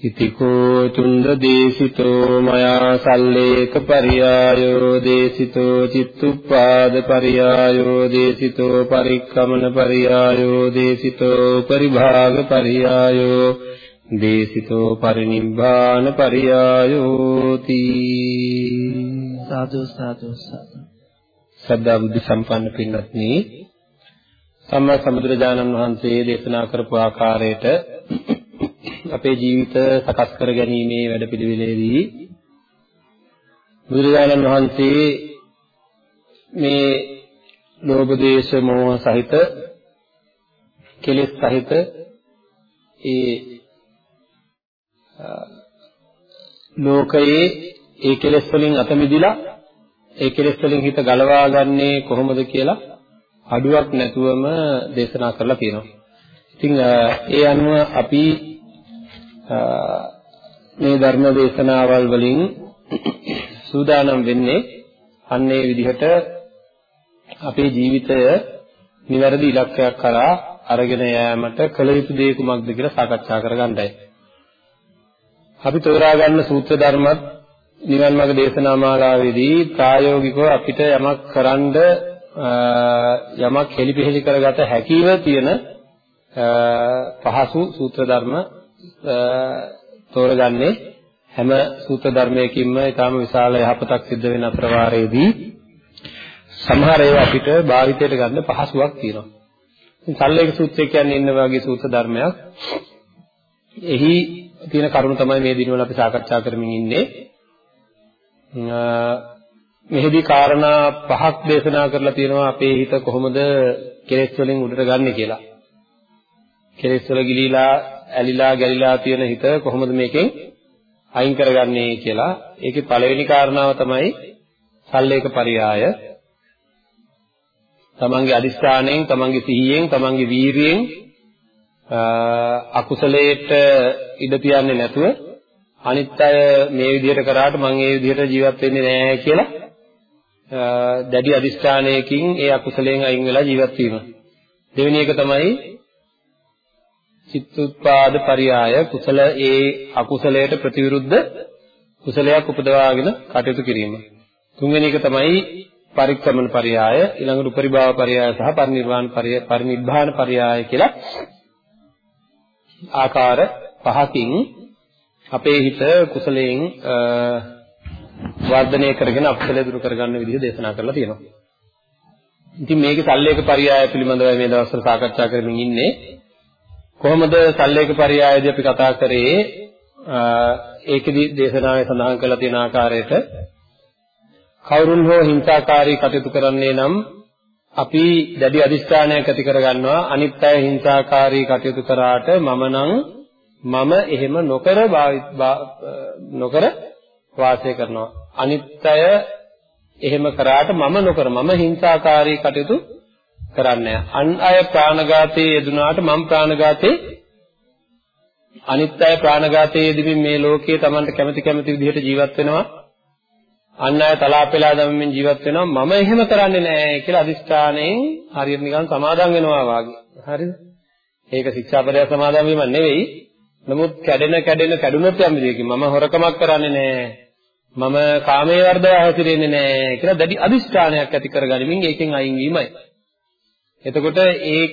ඉතිකෝ චුන්ද දේශිතෝ මයා සල්ලේක පරියායෝ දේශිතෝ චිත්තුප්පාද පරියායෝ දේශිතෝ පරික්කමන පරියායෝ දේශිතෝ පරිභාග පරියායෝ දේශිතෝ පරිනිබ්බාන පරියායෝ තී සාදු සාදු සාදු. සද්ධා බුද්ධ සම්පන්න පින්වත්නි සම්මා සම්බුදුරජාණන් වහන්සේ දේශනා කරපු ආකාරයට අපේ ජීවිත සකස් කර ගැනීමේ වැඩපිළිවෙලේදී බුදුරජාණන් වහන්සේ මේ ලෝභ දේශ මොහ සහිත කෙලෙස් සහිත ඒ ලෝකයේ ඒ කෙලෙස් වලින් අත මිදිලා ඒ කෙලෙස් වලින් හිත ගලවා ගන්නේ කොහොමද කියලා අඩුවක් නැතුවම දේශනා කරලා තියෙනවා. ඉතින් ඒ අනුව අපි මේ ධර්ම දේශනාවල් වලින් සූදානම් වෙන්නේ අන්නේ විදිහට අපේ ජීවිතය නිවැරදි ඉලක්කයක් කරා අරගෙන යෑමට කළ යුතු දේ කුමක්ද කියලා සාකච්ඡා කරගන්නයි. අපි තෝරා ගන්න සූත්‍ර ධර්මත් නිවන් මාර්ග දේශනා මාලාවේදී ප්‍රායෝගිකව අපිට යමක් කරන්න යමක් හෙලිපෙහෙලි කරගත හැකිව තියෙන පහසු සූත්‍ර ධර්ම තෝරගන්නේ හැම සූත්‍ර ධර්මයකින්ම ඊටාම විශාල යහපතක් සිද්ධ වෙන අතරවාරයේදී සමහර ඒවා අපිට භාවිතයට ගන්න පහසුවක් තියෙනවා. ඉතින් සල්ලේක සූත්‍රය කියන්නේ ඉන්න වගේ සූත්‍ර ධර්මයක්. එහි තියෙන කරුණු තමයි මේ දිනවල අපි සාකච්ඡා කරමින් ඉන්නේ. මෙහිදී කාරණා පහක් දේශනා කරලා තියෙනවා අපේ හිත කොහොමද කෙලෙස් වලින් උඩට ගන්න කියලා. කෙලෙස් වල ගිලීලා ඇලිලා ගැලිලා තියෙන හිත කොහොමද මේකෙන් අයින් කරගන්නේ කියලා. ඒකේ පළවෙනි කාරණාව තමයි සල්ලේක පරියාය. තමන්ගේ අදිස්ථාණයෙන්, තමන්ගේ සිහියෙන්, තමන්ගේ වීරියෙන් අකුසලයට ඉඩ තියන්නේ නැතුව අනිත් අය මේ විදිහට කරාට මම ඒ විදිහට ජීවත් වෙන්නේ නැහැ කියලා දැඩි අදිස්ථානයකින් ඒ අකුසලයෙන් අයින් වෙලා ජීවත් වීම. දෙවෙනි එක තමයි චිත්තුත්පාද පරියාය කුසල ඒ අකුසලයට ප්‍රතිවිරුද්ධ කුසලයක් උපදවාගෙන කටයුතු කිරීම. තුන්වෙනි එක තමයි පරික්‍රමන පරියාය ඊළඟට උපරිභාව පරියාය සහ පරිනිර්වාණ පරියාය පරිනිබ්බාන පරියාය කියලා ආකාර පහකින් අපේ හිත කුසලයෙන් වර්ධනය කරගෙන අකුසල දුරු කරගන්න විදිහ දේශනා කරලා තියෙනවා. ඉතින් මේකේ සල්ලේක පරියාය පිළිබඳව මේ දවස්වල සාකච්ඡා කරමින් ඉන්නේ. කොහොමද සල්ලේක පරයයදී අපි කතා කරේ? ඒකෙදි දේශනාවේ සඳහන් කරලා තියෙන ආකාරයට කවුරුන් හෝ හිංසාකාරී කටයුතු කරන්නේ නම් අපි දැඩි අදිස්ථානයක් ඇති කරගන්නවා. අනිත් අය හිංසාකාරී කටයුතු කරාට මම නම් මම එහෙම නොකර නොකර වාසය කරනවා. අනිත් අය එහෙම කරාට මම නොකර මම හිංසාකාරී කටයුතු කරන්නේ. අන් අය ප්‍රාණඝාතයේ යෙදුනාට මම ප්‍රාණඝාතේ අනිත් අය ප්‍රාණඝාතයේ යෙදෙමින් මේ ලෝකයේ Tamanට කැමති කැමති විදිහට ජීවත් වෙනවා. අන් අය තලාපෙලා දැමමින් ජීවත් වෙනවා. මම එහෙම කරන්නේ නැහැ කියලා අදිස්ථාණයෙන් හරියට නිකන් සමාදම් වෙනවා වාගේ. හරිද? ඒක ශික්ෂාපදය සමාදම් වීම නෙවෙයි. නමුත් කැඩෙන කැඩෙන කැඩුනොත් යම් විදිහකින් මම හොරකමක් කරන්නේ නැහැ මම කාමයේ වර්ධව හැසිරෙන්නේ නැහැ කියලා දැඩි අදිස්ථානයක් ඇති කරගනිමින් ඒකෙන් අයින් වීමයි. එතකොට ඒ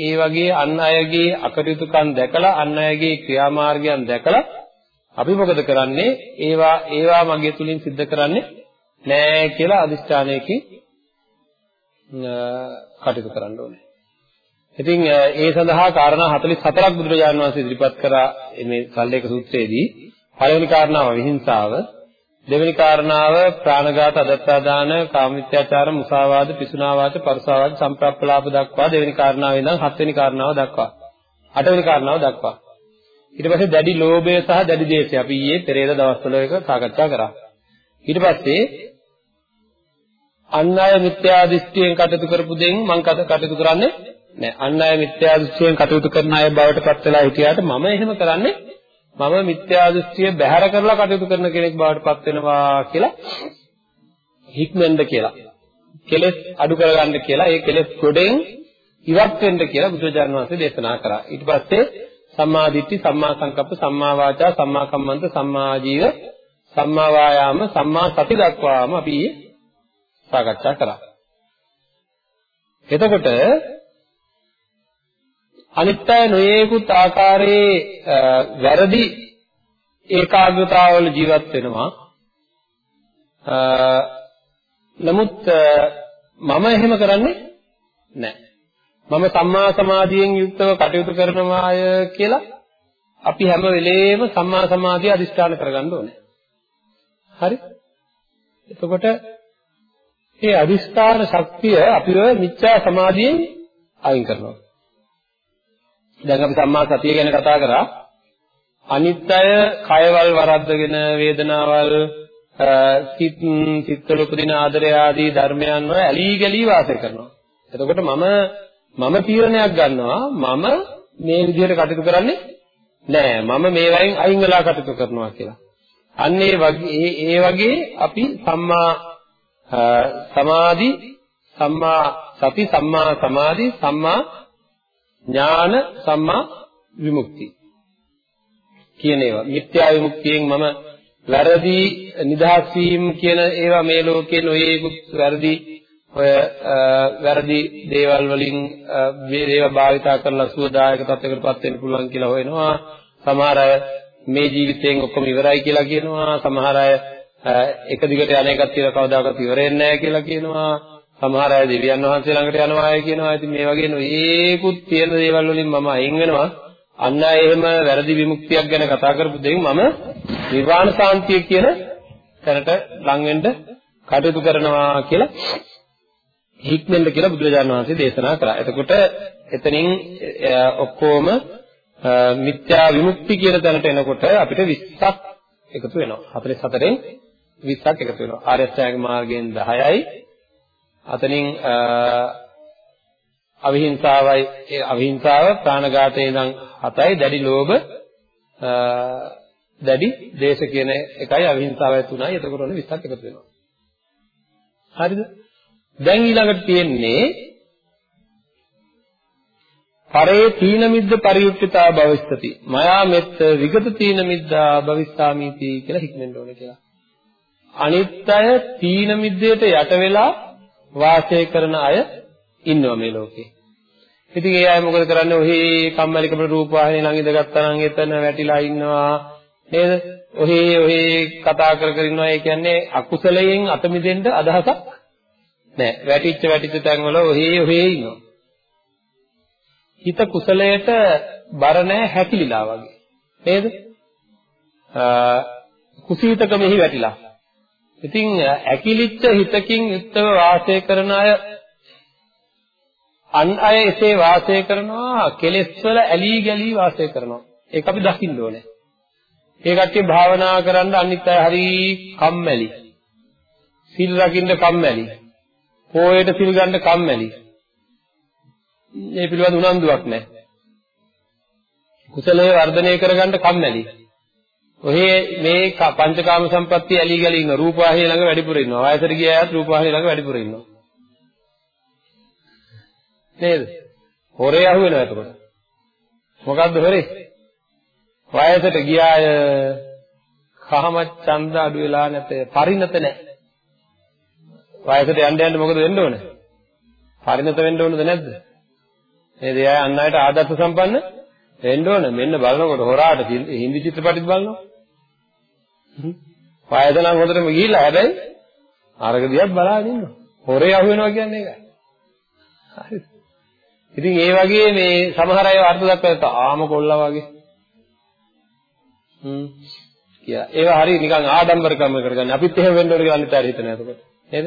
ඒ වගේ අන් අයගේ අකටයුතුකම් දැකලා අන් අයගේ ක්‍රියාමාර්ගයන් දැකලා අපි මොකද කරන්නේ? ඒවා ඒවා මගේ තුලින් සිද්ධ කරන්නේ නෑ කියලා අදිෂ්ඨානයකින් කටයුතු කරන්න ඕනේ. ඉතින් ඒ සඳහා කාරණා 44ක් බුදුරජාණන් වහන්සේ ඉදිරිපත් කරා මේ සල්ලේක සූත්‍රයේදී පළවෙනි කාරණාව විහිංසාව දෙවෙනි කාරණාව ප්‍රාණඝාත අදත්තාදාන කාමමිත්‍යාචාර මුසාවාද පිසුනාවාද පරුසාවාද සම්ප්‍රප්පලාප දක්වා. දෙවෙනි කාරණාව ඉඳන් හත්වෙනි කාරණාව දක්වා. අටවෙනි කාරණාව දක්වා. ඊට පස්සේ දැඩි ලෝභය සහ දැඩි දේශය අපි ඊයේ පෙරේද දවස්වල එක සාකච්ඡා කරා. ඊට පස්සේ අන් අය මිත්‍යා දෘෂ්ටියෙන් කටයුතු කරපු දෙයින් මම කටයුතු කරන්නේ නැහැ. අන් අය මිත්‍යා දෘෂ්ටියෙන් කටයුතු කරන අය බවට පත් වෙලා හිටියාට මම එහෙම කරන්නේ මම මිත්‍යා දෘෂ්ටිය බැහැර කරලා කටයුතු කරන කෙනෙක් බවට පත් වෙනවා කියලා හික්මෙන්ද කියලා. කෙලෙස් අඩු කරගන්න කියලා ඒ කෙලෙස් ගොඩෙන් ඉවත් වෙන්න කියලා බුදුරජාණන් වහන්සේ දේශනා කරා. ඊට පස්සේ සම්මා දිට්ඨි, සම්මා සංකප්ප, සම්මා වාචා, සම්මා කම්මන්ත, සම්මා ආජීව, සම්මා වායාම, සම්මා සති දක්වාම අපි සාකච්ඡා කරා. එතකොට අනිත් අය නොයේකුත් ආකාරයේ වැරදි ඒකාග්‍රතාවවල ජීවත් වෙනවා. නමුත් මම එහෙම කරන්නේ නැහැ. මම සම්මා සමාධියෙන් යුක්තව කටයුතු කරනවාය කියලා අපි හැම වෙලේම සම්මා සමාධිය අදිෂ්ඨාන කරගන්න ඕනේ. හරි? එතකොට මේ අදිෂ්ඨාන ශක්තිය අපිව මිච්ඡා සමාධියෙන් අයින් කරනවා. දැන් අපි සම්මා සතිය ගැන කතා කරා. අනිත් අය කයවල් වරද්දගෙන වේදනාවල් සිත් සිත්වල උපදින ආදරය ආදී ධර්මයන් වල ඇලී ගලී වාසය කරනවා. එතකොට මම මම තීරණයක් ගන්නවා මම මේ විදිහට කටයුතු කරන්නේ නෑ මම මේ වයින් අයින් වෙලා කටයුතු කරනවා කියලා. අන්න ඒ වගේ ඒ වගේ අපි සම්මා සමාධි සම්මා සති සම්මා සමාධි සම්මා ඥාන සම්මා විමුක්තිය කියන ඒවා. මිත්‍යා විමුක්තියෙන් මම වැරදි නිදහස් වීම කියන ඒවා මේ ලෝකේ නොයේකුත් වැරදි ඔය වැරදි දේවල් වලින් මේවා භාවිතා කරලා සුවදායක තත්යකටපත් වෙන්න පුළුවන් කියලා හොයනවා. සමහර අය මේ ජීවිතයෙන් ඔක්කොම ඉවරයි කියලා කියනවා. සමහර අය එක දිගට යන්නේකත් කියලා කවදාකවත් ඉවර වෙන්නේ නැහැ කියලා කියනවා. සමහර අය දෙවියන් වහන්සේ ළඟට යනවායි කියනවා. ඉතින් මේ වගේ නොයේකුත් තියෙන දේවල් වලින් මම අයින් වෙනවා. අන්න එහෙම වැරදි විමුක්තියක් ගැන කතා කරපු දෙයින් මම නිර්වාණ සාන්තිය කියන තැනට ලං වෙන්න කටයුතු කරනවා කියලා හික්මෙන්ද කියලා බුදුරජාණන් වහන්සේ දේශනා කළා. එතකොට එතනින් ඔක්කොම මිත්‍යා විමුක්ති කියන තැනට එනකොට අපිට 20ක් එකතු වෙනවා. 44න් 20ක් එකතු වෙනවා. ආර්ය අෂ්ටාංග මාර්ගයෙන් 10යි අතනින් අවිහිංසාවයි ඒ අවිහිංසාව ප්‍රාණඝාතේ ඉඳන් 7යි දැඩි ලෝභ දැඩි දේශ කියන එකයි අවිහිංසාවයි 3යි එතකොට ඔන්න 20ක් එකතු වෙනවා. හරිද? දැන් ඊළඟට තියෙන්නේ පරේ තීන මිද්ද පරියුක්තිතා භවිස්සති. මයා මෙත්ත විගත තීන මිද්දා භවිස්සාමීති කියලා හික්මෙන්න ඕනේ කියලා. අනිත් අය තීන මිද්දයට යට වෙලා වාසය කරන අය ඉන්නවා මේ ලෝකේ. ඉතින් ඒ අය මොකද කරන්නේ? ඔහේ කම්මැලිකම රූපවාහිනිය ළඟ ඉඳගත්තා නම් එතන වැටිලා ඉන්නවා නේද? ඔහේ ඔහේ කතා කර කර ඉන්නවා. ඒ කියන්නේ අකුසලයෙන් අත මිදෙන්න අදහසක් නැහැ. වැටිච්ච වැටිච්ච තැන්වල ඔහේ ඔහේ ඉන්නවා. හිත කුසලයට බර නැහැ හැකිලිලා වගේ. නේද? කුසීතකමෙහි වැටිලා. ඉතින් ඇකිලිච්ච හිතකින් යුක්තව වාසය කරන අය අන් අය එසේ වාසය කරනවා කෙලෙස් වල ඇලී ගැලී වාසය කරනවා. ඒක අපි දකින්න ඕනේ. ඒ කට්ටිය භාවනා කරන්න අනිත් අය හරි කම්මැලි. සිල් රකින්න කම්මැලි. පොයට සිල් ගන්න කම්මැලි. මේ පිළිබඳ උනන්දුවක් නැහැ. කුසලයේ වර්ධනය කරගන්න කම්මැලි. ඔහේ මේ පංචකාම සම්පත්තිය ඇලි ගලි ඉන්න රූපවාහිනිය ළඟ වැඩිපුර ඉන්නවා. වයසට ගිය අයත් රූපවාහිනිය ළඟ වැඩිපුර ඉන්නවා. නේද? හොරේ අහු වෙනවා එතකොට. මොකද්ද හොරේ? වයසට ගිය අය කාම ඡන්ද අඩු වෙලා නැත. පරිණත නැහැ. වයසට යන්න යන්න මොකද වෙන්න ඕනේ? පරිණත වෙන්න ඕනද නැද්ද? නේද? එයා අන් අයට ආදර්ශ සම්පන්න වෙන්න ඕන. මෙන්න බලනකොට හොරාට හින්දි චිත්‍රපටිත් බලනවා. වයස නම් හොඳටම ගිහිල්ලා හැබැයි අරග දිහා බලාගෙන ඉන්නවා. හොරේ අහු වෙනවා කියන්නේ ඒකයි. හරිද? ඉතින් ඒ වගේ මේ සමහර අය අර්ථ දක්වලා ආම කොල්ලා වගේ. හ්ම්. කියලා. ඒවා හරිය නිකන් ආඩම්බරකම කරගන්න. අපිත් එහෙම වෙන්න ඕන කියලා අනිත් අය හිතන එතකොට. නේද?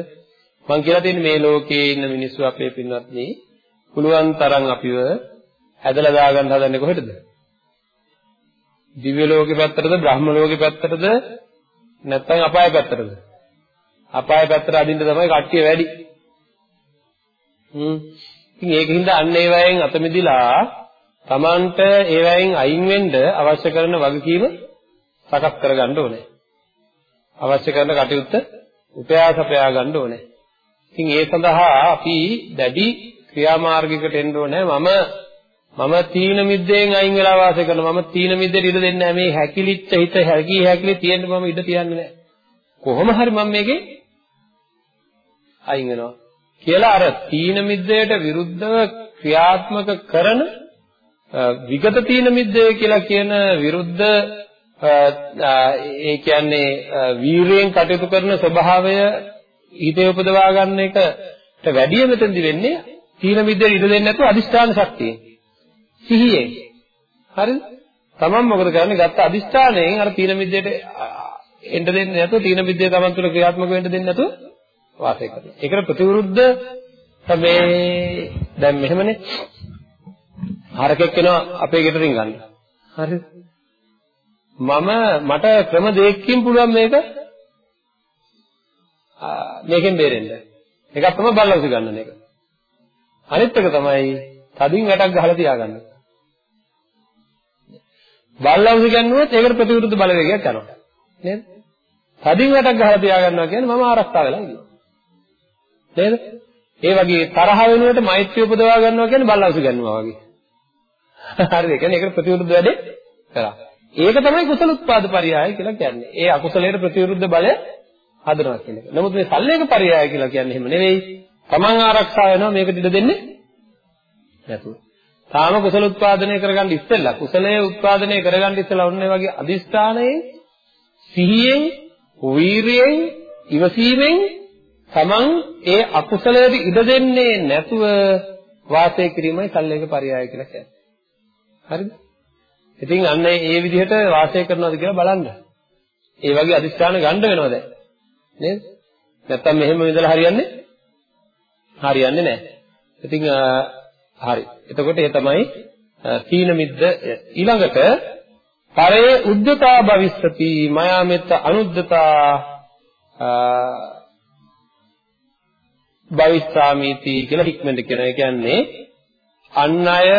මම කියලා තියෙන්නේ මේ ලෝකේ ඉන්න මිනිස්සු අපේ පින්වත්නි පුළුවන් තරම් අපිව ඇදලා දාගන්න හදන්නේ කොහෙටද? දිව්‍ය ලෝකේ පැත්තටද බ්‍රහ්ම ලෝකේ පැත්තටද නැත්නම් අපාය පැත්තටද? අපාය පැත්තට අදින්න තමයි කට්ටිය වැඩි. හ්ම්. ඉතින් ඒකින්ද අන්න ඒවයෙන් අත මිදිලා Tamanට ඒවයෙන් අයින් වෙන්න අවශ්‍ය කරන වගකීම සකස් කරගන්න ඕනේ. අවශ්‍ය කරන කටයුත්ත උපයාසපයා ගන්න ඕනේ. ඉතින් ඒ සඳහා අපි දැඩි ක්‍රියාමාර්ගයකට එන්න ඕනේ. මම මම තීන මිද්දෙන් අයින් වෙලා වාසය කරනවා. මම තීන මිද්දේට ඉඩ දෙන්නේ නැහැ. මේ හැකිලිච්ච හිත හැකි හැකිලි තියෙන්න මම ඉඩ තියන්නේ නැහැ. කොහොම හරි මම මේකේ අයින් වෙනවා. කියලා අර තීන මිද්දයට විරුද්ධව ක්‍රියාත්මක කරන විගත තීන මිද්දේ කියලා කියන විරුද්ධ ඒ කියන්නේ වීරයෙන් කටයුතු කරන ස්වභාවය හිතේ උපදවා ගන්න එකට වැඩිය මෙතෙන්දි වෙන්නේ තීන මිද්දේ ඉඩ දෙන්නේ නැතුව අදිෂ්ඨාන ශක්තියෙන් සිහියෙන්. හරිද තමන් මොකද කරන්නේ? ගත්ත අදිෂ්ඨානයෙන් අර තීන මිද්දේට එන්න දෙන්නේ නැතුව තීන මිද්දේ තමන් තුළ ක්‍රියාත්මක වෙන්න දෙන්නේ නැතුව වාසය කරනවා. ඒකට ප්‍රතිවිරුද්ධ මේ දැන් මෙහෙමනේ. හරකෙක් වෙනවා අපේ ගෙදරින් ගන්න. හරිද මම මට ක්‍රම දෙකකින් පුළුවන් මේක. මේකෙන් බේරෙන්න. එකක් තමයි බල්ලවස ගන්න එක. අනිත් එක තමයි තදින් වැටක් ගහලා තියාගන්න. බල්ලවස ගන්නුවොත් ඒකට ප්‍රතිවිරුද්ධ බලවේගයක් යනවා. නේද? තදින් වැටක් ගහලා තියාගන්නවා කියන්නේ මම ආරක්ෂා වෙලා ඉන්නවා. නේද? ඒ වගේ තරහ වෙනුවට මෛත්‍රිය උපදවා ගන්නවා කියන්නේ බල්ලවස ගන්නවා වගේ. හරිද? ඒ කියන්නේ ඒකට ප්‍රතිවිරුද්ධ වැඩේ කරා. ඒක තමයි කුසල උත්පාද පරියාය කියලා කියන්නේ. ඒ අකුසලයට ප්‍රතිවිරුද්ධ බලය හදනවා කියන එක. නමුත් මේ සල්ලේක පරියාය කියලා කියන්නේ එහෙම නෙවෙයි. තමන් ආරක්ෂා වෙනවා මේකට ඉඩ දෙන්නේ නැතුව. තාම කුසල උත්පාදනය කරගන්න ඉස්සෙල්ලා කුසලයේ උත්පාදනය කරගන්න ඉස්සෙල්ලා ඔන්න වගේ අදිස්ථානයේ සිහියෙන්, වීරියෙන්, ඉවසීමෙන් තමන් ඒ අකුසලයට ඉඩ දෙන්නේ නැතුව වාසය කිරීමයි සල්ලේක පරියාය කියලා කියන්නේ. හරිද? ඉතින් අන්න ඒ විදිහට වාසය කරනවද කියලා බලන්න. ඒ වගේ අදිස්ථාන ගන්න වෙනවා දැන්. නේද? නැත්තම් මෙහෙම ඉඳලා හරියන්නේ හරියන්නේ නැහැ. ඉතින් හරි. එතකොට ඒ තමයි තීන මිද්ද ඊළඟට පරේ උද්දතා භවිස්සති මයා මෙත්ත අනුද්දතා භවිස්සාමීති කියලා හික්මෙන්ද කියන. ඒ කියන්නේ අන් අය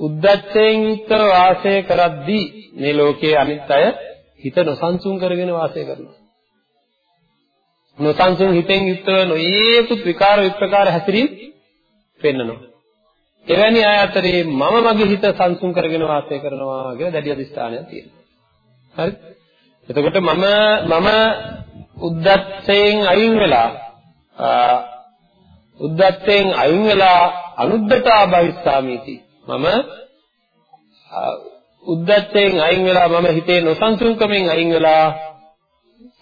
උද්දච්චයෙන් යුක්තව වාසය කරද්දී මේ ලෝකයේ අනිත් අය හිත නොසන්සුන් කරගෙන වාසය කරනවා. නොසන්සුන් හිතෙන් යුක්තව නොයේකුත් විකාර විප්‍රකාර හැසිරීම පෙන්නනවා. එවැනි අය අතරේ මම මගේ හිත සංසුන් කරගෙන වාසය කරනවා කියලා දැඩි අධිෂ්ඨානයක් තියෙනවා. හරි? එතකොට මම මම උද්දච්චයෙන් අයින් වෙලා උද්දච්චයෙන් අයින් වෙලා අනුද්දතා භවිස්සාමීති. මම උද්දච්චයෙන් අයින් වෙලා මම හිතේ නොසන්සුන්කමෙන් අයින් වෙලා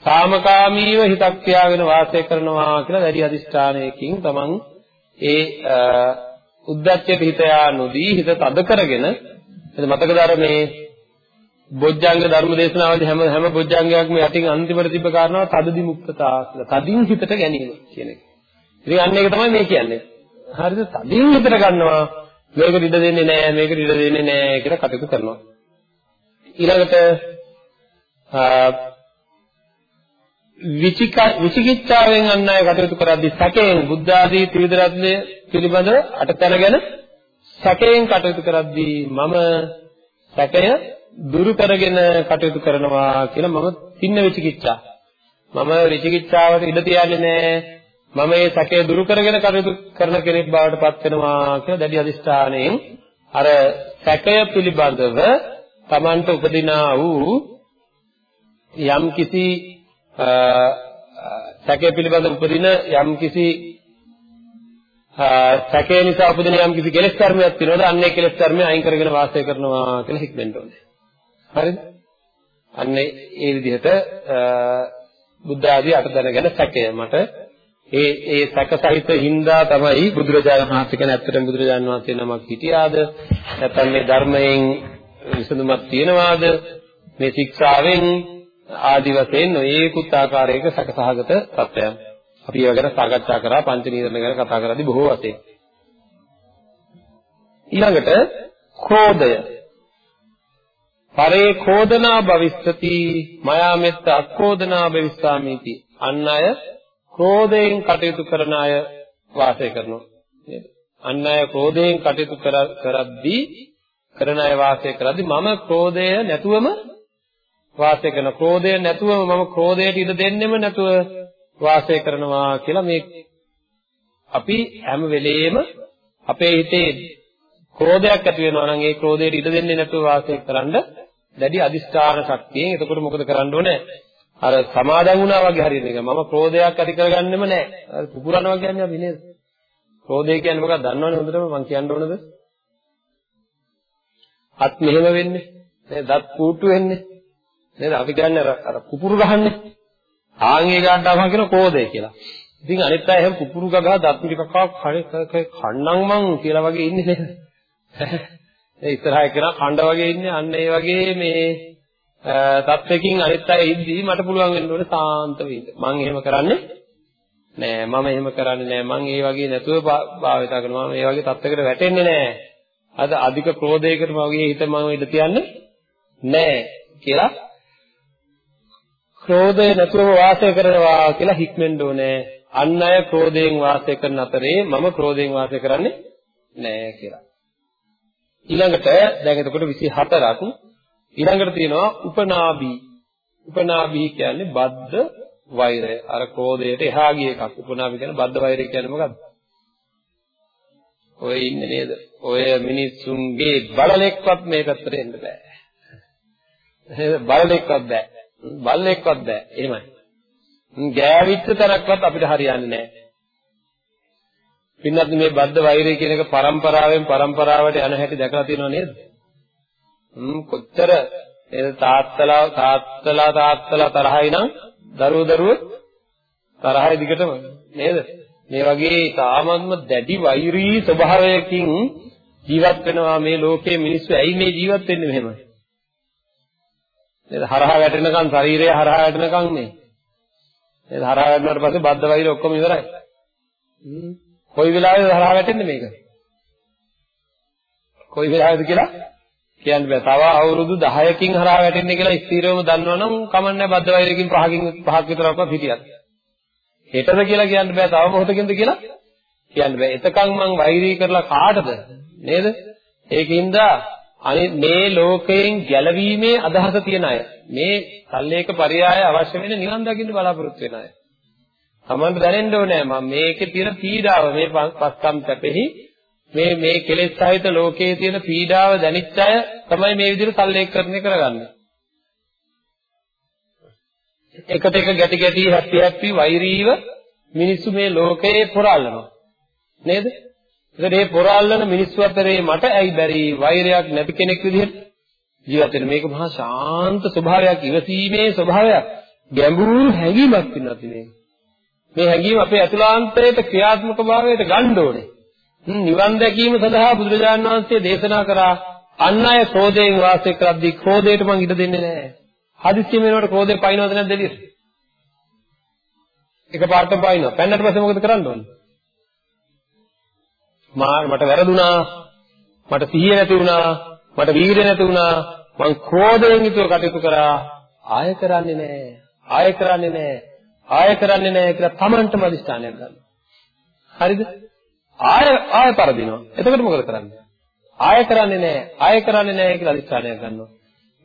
සාමකාමීව හිතක් තියාගෙන වාසය කරනවා කියලා දැඩි අදිෂ්ඨානයකින් තමන් ඒ උද්දච්චයට හිත යා නොදී හිත තද කරගෙන මතකද අර මේ බොජ්ජංග ධර්ම දේශනාවලදී හැම හැම බොජ්ජංගයක්ම යටින් අන්තිමට තිබ්බ කාරණාව තදදි මුක්තතා කියලා. තදින් හිතට ගැනීම කියන එක. ඉතින් අන්න ඒක තමයි මේ කියන්නේ. හරිද? තදින් හිතට ගන්නවා. මේකට ඉඩ දෙන්නේ නැහැ, මේකට ඉඩ දෙන්නේ නැහැ කියලා කටයුතු කරනවා. ඊළඟට විචිකිච්ඡාවෙන් අන් අය කටයුතු කරද්දී සැකයෙන් බුද්ධ ආදී ත්‍රිවිධ රත්නය පිළිබඳව අටතැනගෙන සැකයෙන් කටයුතු කරද්දී මම සැකය දුරු කරගෙන කටයුතු කරනවා කියලා මම තින්න විචිකිච්ඡා. මම විචිකිච්ඡාවට ඉඩ තියන්නේ නැහැ. මම මේ සැකය දුරු කරගෙන කටයුතු කරන කෙනෙක් බවට පත් වෙනවා කියලා දැඩි අදිස්ථානයෙන් අර සැකය පිළිබඳව Tamanට උපදිනා වූ යම් කිසි සැකය පිළිබඳව උපදින යම් කිසි සැකේ නිසා උපදින යම් කිසි කෙලෙස් කර්මයක් තියෙනවද? අන්නේ කෙලෙස් කර්මය අයින් කරගෙන වාසය කරනවා කියලා හිතෙන්න ඕනේ. හරිද? අන්නේ ඒ විදිහට බුද්ධ ආදී අට දැනගෙන සැකය මට. ඒ ඒ සැකසහිත හින්දා තමයි බුදුරජාණන් වහන්සේ කියන ඇත්තටම බුදුරජාණන් වහන්සේ නමක් හිටියාද? නැත්නම් මේ ධර්මයෙන් විසඳුමක් තියනවාද? මේ ශික්ෂාවෙන් ආදි වශයෙන් නොයේකුත් ආකාරයක සැකසහගත තත්ත්වයන් අපි ඒව ගැන සාකච්ඡා කරා පංච නීවරණ ගැන කතා කරද්දී බොහෝ වශයෙන්. ඊළඟට ක්‍රෝධය. පරේ ක්‍රෝධනා භවිස්සති මයා මෙත්ත අක්‍රෝධනා භවිස්සාමිති. අන් අය ක්‍රෝධයෙන් කටයුතු කරන අය වාසය කරනවා. නේද? අන් අය ක්‍රෝධයෙන් කටයුතු කරද්දී කරන අය වාසය කරද්දී මම ක්‍රෝධය නැතුවම වාසය කරන ක්‍රෝධය නැතුවම මම ක්‍රෝධයට ඉඩ දෙන්නෙම නැතුව වාසය කරනවා කියලා මේ අපි හැම වෙලෙම අපේ හිතේ ක්‍රෝධයක් ඇති වෙනවා නම් ඒ ක්‍රෝධයට ඉඩ දෙන්නේ නැතුව වාසය කරන්න දැඩි අදිස්ථාන ශක්තියෙන් එතකොට මොකද කරන්න ඕනේ? අර සමාදන් වුණා වගේ හරියට එක. මම ක්‍රෝධයක් ඇති කරගන්නෙම නැහැ. අර පුපුරනවා කියන්නේ අපි නේද? ක්‍රෝධය කියන්නේ මොකක්ද? දන්නවනේ හොඳටම මම කියන්න ඕනද? අත් මෙහෙම වෙන්නේ. නේද? දත් කූට්ටු වෙන්නේ. නේද? අපි කියන්නේ අර පුපුරු ගහන්නේ. ආන්ගේ ගන්නවම කියන ක්‍රෝධය කියලා. ඉතින් අනිත් අය එහෙම පුපුරු ගගහ දත් ටිකක් කන්නම් මං කියලා වගේ ඉන්නේ නේද? ඒ ඉස්සරහා කෙනා කණ්ඩ වගේ ඉන්නේ අන්න ඒ වගේ මේ තත්ත්වකින් අනිත් අය ඉද්දී මට පුළුවන් වෙන්න ඕනේ සාන්ත වෙන්න. මම එහෙම කරන්නේ නෑ මම එහෙම කරන්නේ නෑ මම ඒ වගේ නැතුව භාවිත කරනවා මම ඒ වගේ තත්ත්වයකට වැටෙන්නේ නෑ. අද අධික ක්‍රෝධයකට මගේ හිත මම ඉඳ තියන්නේ නෑ කියලා ක්‍රෝධය නැතුව වාසය කරනවා කියලා හික්මෙන්න ඕනේ. අන් අය ක්‍රෝධයෙන් වාසය කරන අතරේ මම ක්‍රෝධයෙන් වාසය කරන්නේ නෑ කියලා. ඊළඟට දැන් එතකොට 24ක් ඊළඟට තියෙනවා උපනාභී. උපනාභී කියන්නේ බද්ධ වෛරය. අර ක්‍රෝධයට එහා ගිය එකක්. උපනාභී කියන්නේ බද්ධ වෛරය කියන්නේ මොකද්ද? ඔය ඉන්නේ නේද? ඔය මිනිස්සුන්ගේ බලලෙක්වත් මේ පැත්තට එන්න බෑ. නේද? බලලෙක්වත් බෑ. බල්ලෙක්වත් බෑ. එහෙමයි. ගෑවිච්ච තැනක්වත් අපිට හරියන්නේ නැහැ. පින්නත් මේ බද්ධ වෛරය කියන එක પરම්පරාවෙන් પરම්පරාවට යන හැටි දැකලා තියෙනව නේද? ම් කොච්චර ඒ තාත්තලා තාත්තලා තාත්තලා තරහයි නම් දරුව දරුව තරහයි දිගටම නේද? මේ වගේ තාමත්ම දැඩි වෛරී ස්වභාවයකින් ජීවත් වෙනවා මේ ලෝකයේ මිනිස්සු ඇයි මේ ජීවත් වෙන්නේ මෙහෙම? නේද හරහා වැටෙනකන් ශරීරය හරහා වැටෙනකන් මේ නේද හරහා වැටුණාට පස්සේ බද්ධ වෛරය ඔක්කොම ඉවරයි. කොයි වෙලාවෙද හරහා වැටෙන්නේ මේක? කොයි වෙලාවෙද කියලා කියන්න බෑ. තව අවුරුදු 10කින් හරහා වැටෙන්නේ කියලා ස්ථිරවම දන්නවනම් කමන්නේ බද්ධ වෛරකින් පහකින් පහක් විතරක්වත් හිටියත්. හෙටද කියලා කියන්න බෑ. තව මොහොතකින්ද කියලා කියන්න බෑ. එතකන් මං වෛරී කරලා කාටද? නේද? ඒකින්ද අනිත් මේ ලෝකයෙන් ගැලවීමේ අදහස තියන අය මේ සල්ලේක පරයය අවශ්‍ය වෙන නිවන් දකින්න බලාපොරොත්තු වෙන අය තමන්ට දැනෙන්න ඕනේ මම මේකේ තියෙන පීඩාව මේ පස්කම් සැපෙහි මේ මේ කෙලෙස් සහිත ලෝකයේ තියෙන පීඩාව දැනිච්ච අය තමයි මේ විදිහට සල්ලේඛනය කරගන්නේ. එකට එක ගැටි ගැටි හැපි හැපි වෛරීව මිනිස්සු මේ ලෝකයේ පොරාලනවා. නේද? ඒකට මේ පොරාලන මිනිස්සු අතරේ මට ඇයි බැරි වෛරයක් නැති කෙනෙක් විදිහට ජීවත් වෙන්න මේක මහා ශාන්ත ස්වභාවයක් ඉවසීමේ ස්වභාවයක් ගැඹුරු හැඟීමක් වෙනවා මේක. මේ හැඟීම අපේ අතුලාන්තරයට ක්‍රියාත්මක භාවයට ගන්න ඕනේ. නිවන් දැකීම සඳහා බුදුරජාණන් වහන්සේ දේශනා කරා අන් අය ක්‍රෝධයෙන් වාසය කරද්දී ක්‍රෝධයට මං ඉඩ දෙන්නේ නැහැ. හදිස්සියෙම වෙනකොට ක්‍රෝධය පයින්නවද නැද්ද එළියට? එකපාරටම පයින්නවා. පැන්නට පස්සේ මොකද කරන්න ඕනේ? මා මට වැරදුනා. මට සිහිය නැති වුණා. මට වීරිය නැති වුණා. මං ක්‍රෝධයෙන් යුතුව කටයුතු කරා. ආය කරන්නේ නැහැ. ආය කරන්නේ නැහැ. ආය කරන්නේ නැහැ කියලා Tamanටම අදිස්ථානයක් ගන්නවා. හරිද? ආය ආය පරදිනවා. එතකොට මොකද කරන්නේ? ආය කරන්නේ නැහැ. ආය කරන්නේ නැහැ කියලා අදිස්ථානයක් ගන්නවා.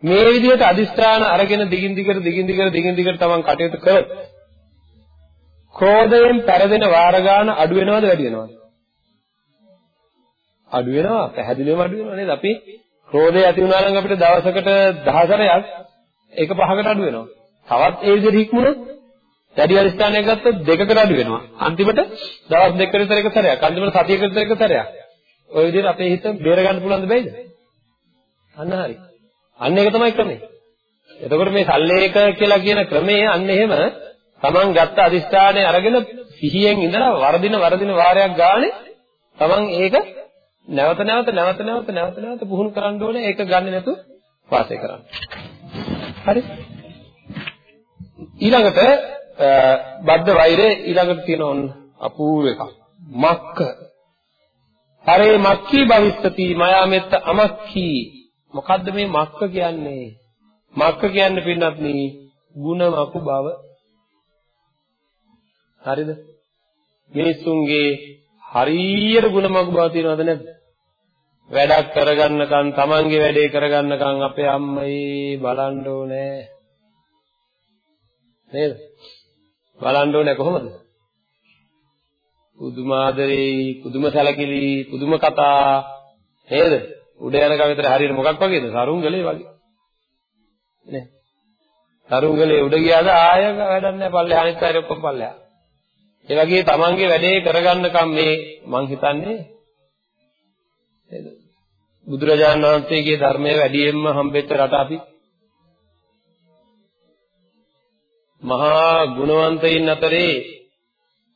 මේ විදිහට අදිස්ථාන අරගෙන දිගින් දිගට දිගින් දිගට දිගින් දිගට Taman කටයුතු කරොත් ක්‍රෝධයෙන් පරදෙන වාර ගන්න අඩු වෙනවද වැඩි වෙනවද? අඩු වෙනවා. පැහැදිලිවම අඩු වෙනවා නේද? අපි ක්‍රෝධය ඇති වුණා නම් අපිට දවසකට 10 සැරයක් ඒක පහකට අඩු වෙනවා. තවත් ඒ විදිහට හික්මුණොත් වැඩි අධිෂ්ඨානයක් ගත්තොත් දෙකකට අඩු වෙනවා. අන්තිමට දවස් දෙකකට විතර එක සැරයක්. අන්තිමට සතියකට විතර එක සැරයක්. ওই විදිහට අපේ හිත බේර ගන්න පුළුවන්ද බැයිද? අන්න හරි. අන්න ඒක තමයි ක්‍රමය. එතකොට මේ සල්ලේක කියලා කියන ක්‍රමය අන්න එහෙම Taman ගත්ත අධිෂ්ඨානය අරගෙන සිහියෙන් ඉඳලා වරදින වරදින වාරයක් ගානේ තමන් ඒක නැවත නැවත නැවත නැවත නැවත නැවත පුහුණු කරන්න ඕනේ ඒක ගන්න නැතුව වාසය කරන්න. හරි? ඊළඟට බද්ධ වෛරය ඊළඟට තියෙන ඔන්න අපූර්ව එකක්. මක්ක. හරේ මක්ඛී භවිස්සති මයාමෙත්ත අමක්ඛී. මොකද්ද මේ මක්ක කියන්නේ? මක්ක කියන්නේ පින්නත් නේ ಗುಣමකු බව. හරිද? මිනිස්සුන්ගේ හරියට ಗುಣමකු බව තියෙනවද නැද්ද? වැඩක් කරගන්නකන් තමන්ගේ වැඩේ කරගන්නකන් අපේ අම්මයි බලන්න ඕනේ. නේද? බලන්න ඕනේ කොහොමද? පුදුම ආදරේ, පුදුම සැලකිලි, පුදුම කතා නේද? උඩ යනකම් විතර හරියට මොකක් වගේද? සරුංගලේ වගේ. නේ? සරුංගලේ උඩ ගියාද ආය වැඩක් නැහැ පල්ලෙහා අනිත් අය ඔක්කොම පල්ලෙහා. ඒ වගේ තමන්ගේ වැඩේ කරගන්නකම් මේ මං හිතන්නේ නේද? බුදුරජාණන් වහන්සේගේ ධර්මයේ වැඩියෙන්ම හම්බෙච්ච රට අපි මහා ගුණවන්තයින් අතරේ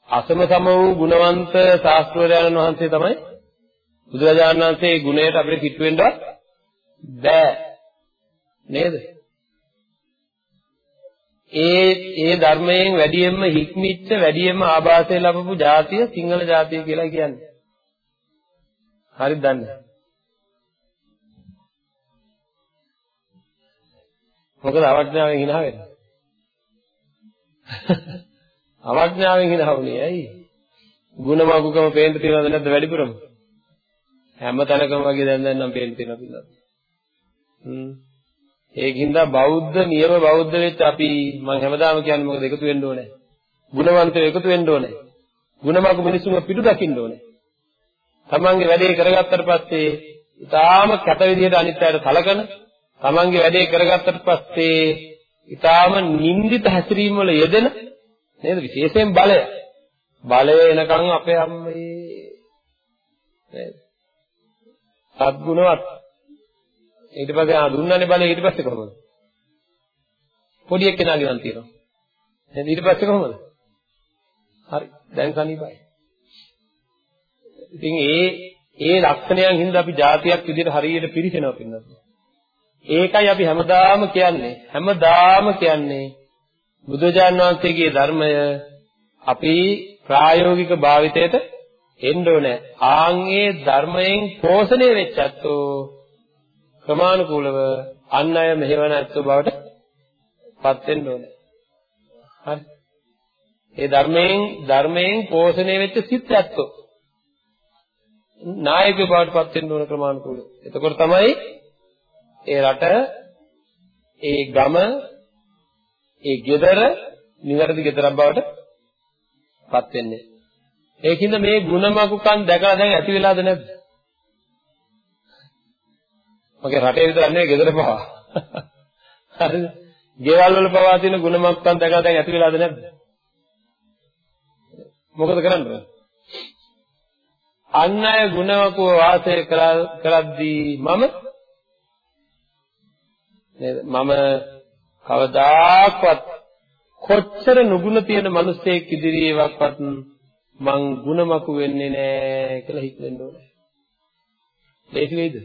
අසම සම වූ ගුණවන්ත ශාස්ත්‍රවරයන් වහන්සේ තමයි බුදුරජාණන් වහන්සේගේ ගුණයට අපිට කිට්ටු වෙන්න බෑ නේද? ඒ ඒ ධර්මයෙන් වැඩියෙන්ම හික්මිච්ච වැඩියෙන්ම ආభాසය ලැබපු જાතිය සිංහල જાතිය කියලා කියන්නේ. හරිද දන්නේ? මොකද අවඥාවෙන් hina වෙන්නේ. අවඥාවෙන් hina වුනේ ඇයි? ಗುಣ මගුකම පේන්න තියනවද නැද්ද වැඩිපුරම? හැම තැනකම වගේ දැන් දැන් නම් පේන්න තියනවා පිළිබඳ. හ්ම් ඒකින්ද බෞද්ධ නියම බෞද්ධ වෙච්ච අපි මම හැමදාම කියන්නේ මොකද එකතු වෙන්න ඕනේ. ගුණවන්තයෝ එකතු වෙන්න ඕනේ. ගුණමගු මිනිස්සුන්ව පිටු දකින්න ඕනේ. තමන්ගේ වැඩේ කරගත්තට පස්සේ ඊටාම කැත විදිහට අනිත් අයට සලකන තමන්ගේ වැඩේ කරගත්තට පස්සේ ඊටාම නින්දිත හැසිරීම වල යෙදෙන නේද විශේෂයෙන් බලය බලය එනකන් අපේ අම්මේ නේද සත්ගුණවත් ඊට පස්සේ ආ දුන්නනේ බලය ඊට පස්සේ කොහොමද? පොඩි එක්කෙනාගේ නම් තියෙනවා. නේද ඊට පස්සේ කොහොමද? හරි දැන් සනීපයි. ඉතින් ඒ ඒ ලක්ෂණයන් හින්දා අපි જાතියක් විදිහට හරියට පිරිසෙනවා පින්නත් ඒකයි අපි හැමදාම කියන්නේ. හැමදාම කියන්නේ බුදුජාණන් වහන්සේගේ ධර්මය අපි ප්‍රායෝගික භාවිතයට එන්න ඕනේ. ආන්ගේ ධර්මයෙන් පෝෂණය වෙච්ච ඇත්තෝ ක්‍රමානුකූලව අන් අය මෙහෙවන ඇත්තෝ බවට පත් වෙන්න ඕනේ. හරි. ඒ ධර්මයෙන් ධර්මයෙන් පෝෂණය වෙච්ච සිත් ඇත්තෝ නායකයෝ බවට පත් වෙන්න ඕන ක්‍රමානුකූලව. එතකොට තමයි ඒ රට ඒ ගම ඒ ගෙදර නිවැරදි ගෙදරක් බවට පත් වෙන්නේ. ඒකින්ද මේ ಗುಣමකුකන් දැකලා දැන් ඇති වෙලාද නැද්ද? මගේ රටේ විතර නෙවෙයි ගෙදර පවා. හරිද? ගෙවල් වල පවා තියෙන ගුණමත්තන් දැකලා දැන් ඇති වෙලාද නැද්ද? මොකද කරන්නේ? අන් අය ගුණවකව වාසය කරද්දී මම නේද මම කවදාකවත් කොච්චර නුගුණ තියෙන මිනිස්සෙක් ඉදිරියේවත් මං ගුණමකු වෙන්නේ නැහැ කියලා හිතෙන්න ඕනේ. ඒක නේද?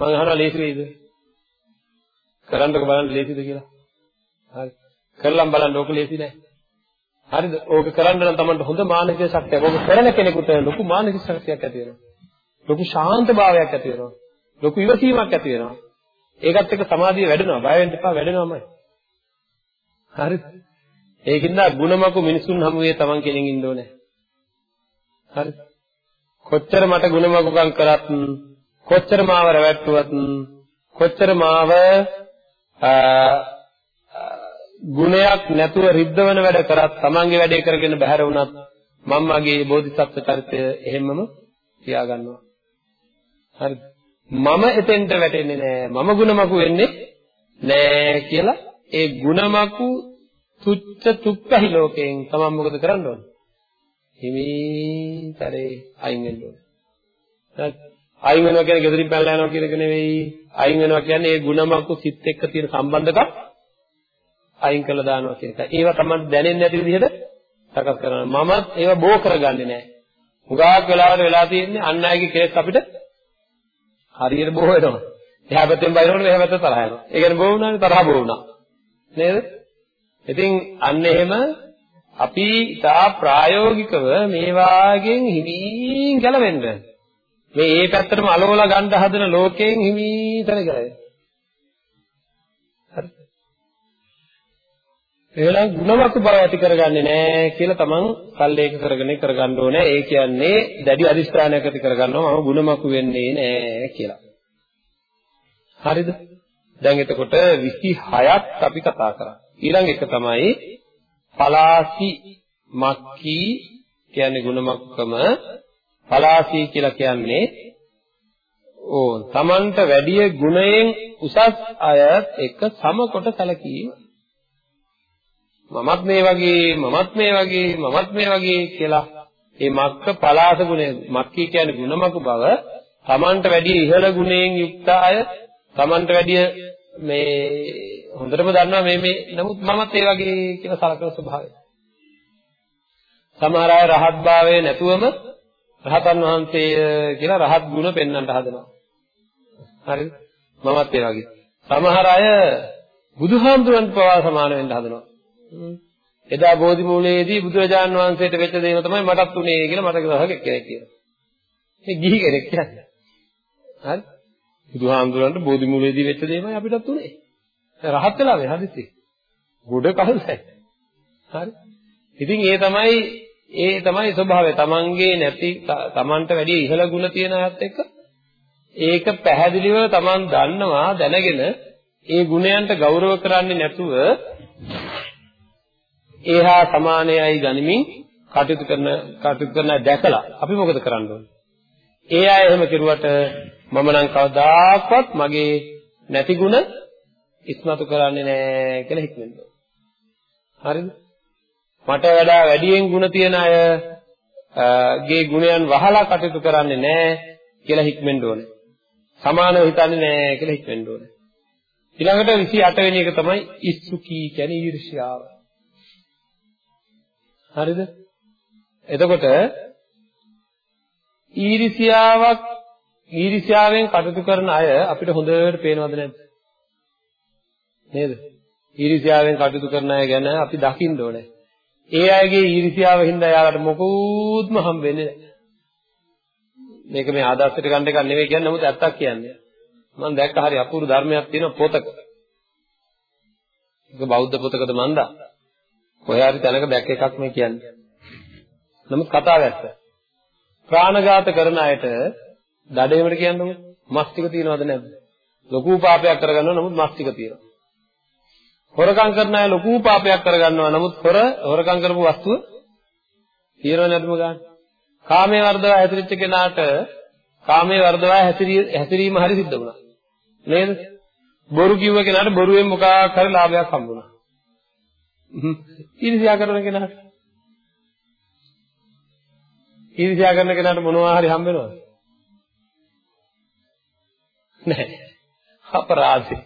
මම අහනවා ලේසි වෙයිද? කරන්නක බලන්න ලේසිද කියලා. හරි. කරලම් බලන්න ඕක ලේසි නෑ. හරිද? ඕක කරන්න නම් Tamanට හොඳ මානසික ශක්තියක්. ඕක කරන කෙනෙකුට ලොකු මානසික ශක්තියක් ඇති වෙනවා. ලොකු ශාන්ත භාවයක් ඇති වෙනවා. ලොකු ඉවසීමක් ඇති වෙනවා. ඒකත් එක්ක සමාධිය වැඩෙනවා. බය වෙන්න එපා වැඩෙනවමයි. හරිද? ඒකින්ද ගුණමකු මිනිසුන් හමුවේ Taman කෙනෙක් ඉන්න ඕනේ. හරිද? කොච්චර මට ගුණමකුකම් කරත් කොච්චර මාව රැවට්ටුවත් කොච්චර මාව ගුණයක් නැතුව රිද්දවන වැඩ කරත් තමන්ගේ වැඩේ කරගෙන බැහැර වුණත් මම මගේ බෝධිසත්ව චරිතය එහෙමම තියාගන්නවා. හරිද? මම එතෙන්ට වැටෙන්නේ නෑ. මම ಗುಣමකු වෙන්නේ නෑ කියලා ඒ ಗುಣමකු තුච්ච තුප්පහි ලෝකයෙන් තමයි මොකද කරන්න ඕන? හිමීතරේ අයින් වෙන්න ඕන. අයින් වෙනවා කියන්නේ ගෙදරින් පැනලා යනවා කියන එක නෙවෙයි අයින් වෙනවා කියන්නේ ඒ ಗುಣමකු සිත් එක්ක තියෙන සම්බන්ධකම් අයින් කළා දානවා කියන එක ඒවා තමයි දැනෙන්නේ නැති විදිහට සකස් කරනවා. මමත් ඒව බෝ කරගන්නේ නැහැ. හුඟක් වෙලාවට වෙලා තියෙන්නේ අන් අයගේ කෙලෙස් අපිට හරියට බෝ වෙනවා. එහා පැත්තෙන් බලනකොට මෙහා පැත්ත තරහ යනවා. ඒ කියන්නේ බෝ වුණානේ තරහ බෝ වුණා. නේද? ඉතින් අන්න එහෙම අපි තා ප්‍රායෝගිකව මේ වාගෙන් හිමින් ගැලවෙන්න. මේ ඒ පැත්තටම අලෝලා ගන්න හදන ලෝකයෙන් හිමීතන කරගෙන. හරි. ඒලා ගුණවත් බව ඇති කරගන්නේ නැහැ කියලා තමන් සල්ලේක කරගෙන කරගන්න ඕනේ. ඒ කියන්නේ දැඩි අදිස්ත්‍රාණයක් ඇති කරගන්නවා මම ගුණමකු වෙන්නේ නැහැ කියලා. හරිද? දැන් එතකොට 26ක් අපි කතා කරා. ඊළඟ එක තමයි පලාසි මක්කී කියන්නේ ගුණමක්කම පලාසි කියලා කියන්නේ ඕ තමන්ට වැඩි ගුණයෙන් උසස් අය එක්ක සමකොට සැලකීම මමත් මේ වගේ මමත් මේ වගේ මමත් මේ වගේ කියලා මේ මක්ක පලාස ගුණය මක්කී කියන්නේ ಗುಣමක බව තමන්ට වැඩි ඉහළ ගුණයෙන් යුක්ත අය තමන්ට වැඩි මේ හොඳටම දන්නවා මේ මේ නමුත් මමත් ඒ වගේ කියලා සලකන ස්වභාවය. සමහර අය රහත් භාවයේ නැතුවම රහතන් වහන්සේ කියලා රහත් ගුණ පෙන්වන්නට හදනවා. හරිද? මමත් ඒ වගේ. සමහර අය බුදුහාමුදුරන්ට පවා සමාන වෙන්න හදනවා. එදා බෝධි මූලයේදී බුදුරජාන් වහන්සේට වෙච්ච දේ තමයි මටත් උනේ කියලා මට ගහක කෙනෙක් කියනවා. මේ ගිහි කෙනෙක් කියන්නේ. හරි? බුදුහාමුදුරන්ට බෝධි මූලයේදී වෙච්ච දේමයි අපිටත් උනේ. රහත් වෙලා මේ හදිස්සිය. ගොඩ කලසයි. හරි? ඉතින් ඒ තමයි ඒ තමයි ස්වභාවය. තමන්ගේ නැති තමන්ට වැඩි ඉහළ ගුණ තියෙන අයත් එක්ක ඒක පැහැදිලිව තමන් දන්නවා දැනගෙන ඒ ගුණයන්ට ගෞරව කරන්නේ නැතුව ඒහා සමානයයි ගනිමින් කටයුතු කරන කටයුතු කරන දැකලා අපි මොකද කරන්න ඕනේ? ඒ අය එහෙම කෙරුවට මම නම් කවදාකවත් මගේ නැති ಗುಣ ඉස්මතු කරන්නේ නැහැ කියලා හිතෙන්න ඕනේ. හරිද? මට වඩා වැඩියෙන් ಗುಣ තියන අය ගේ ගුණයන් වහලා කටයුතු කරන්නේ නැහැ කියලා හිතෙන්න ඕනේ. සමානව හිතන්නේ නැහැ කියලා හිතෙන්න ඕනේ. ඊළඟට 28 වෙනි එක තමයි ඉස්සුකී කියන්නේ ඊර්ෂ්‍යාව. හරිද? එතකොට ඊර්ෂ්‍යාවක් ඊර්ෂ්‍යාවෙන් කටයුතු කරන අය අපිට හොඳට පේනවද නැද්ද? නේද? ඊර්ෂ්‍යාවෙන් කටයුතු කරන අය ගැන අපි දකින්න ඕනේ. ඒ අයගේ ඊර්ෂ්‍යාව හින්දා යාලට මොකුත්ම හම්බෙන්නේ නැහැ. මේක මේ ආදර්ශයට ගන්න එකක් නෙවෙයි කියන්නේ නමුත් ඇත්තක් කියන්නේ. මම දැක්ක හරි අපූර්ව ධර්මයක් තියෙන පොතක. ඒක බෞද්ධ පොතකද මන්දා. කොහේ හරි තැනක දැක්ක එකක් මේ කියන්නේ. නමුත් කතාව ඇත්ත. ප්‍රාණඝාත කරන අයට දඩේමට කියන්නේ මස් ටික තියනවද නැද්ද? ලොකු පාපයක් කරගන්නවා නමුත් මස් ටික තියෙනවා. හොරකම් කරන අය ලොකු පාපයක් කරගන්නවා නමුත් හොර හොරකම් කරපු වස්තුව තියෙනව නැද්ම ගන්න. කාමයේ වර්ධව හැසිරෙච්ච කෙනාට කාමයේ වර්ධව හැසිරීම හරි සිද්ධ වුණා. නේද? බොරු කිව්ව කෙනාට බොරුවෙන් මොකක් හරි ලාභයක් හම්බුණා. ඊර්ෂ්‍යා කරන කෙනාට ඊර්ෂ්‍යා කරන කෙනාට මොනවා හරි හම්බ වෙනවද? නැහැ. අපරාධේ.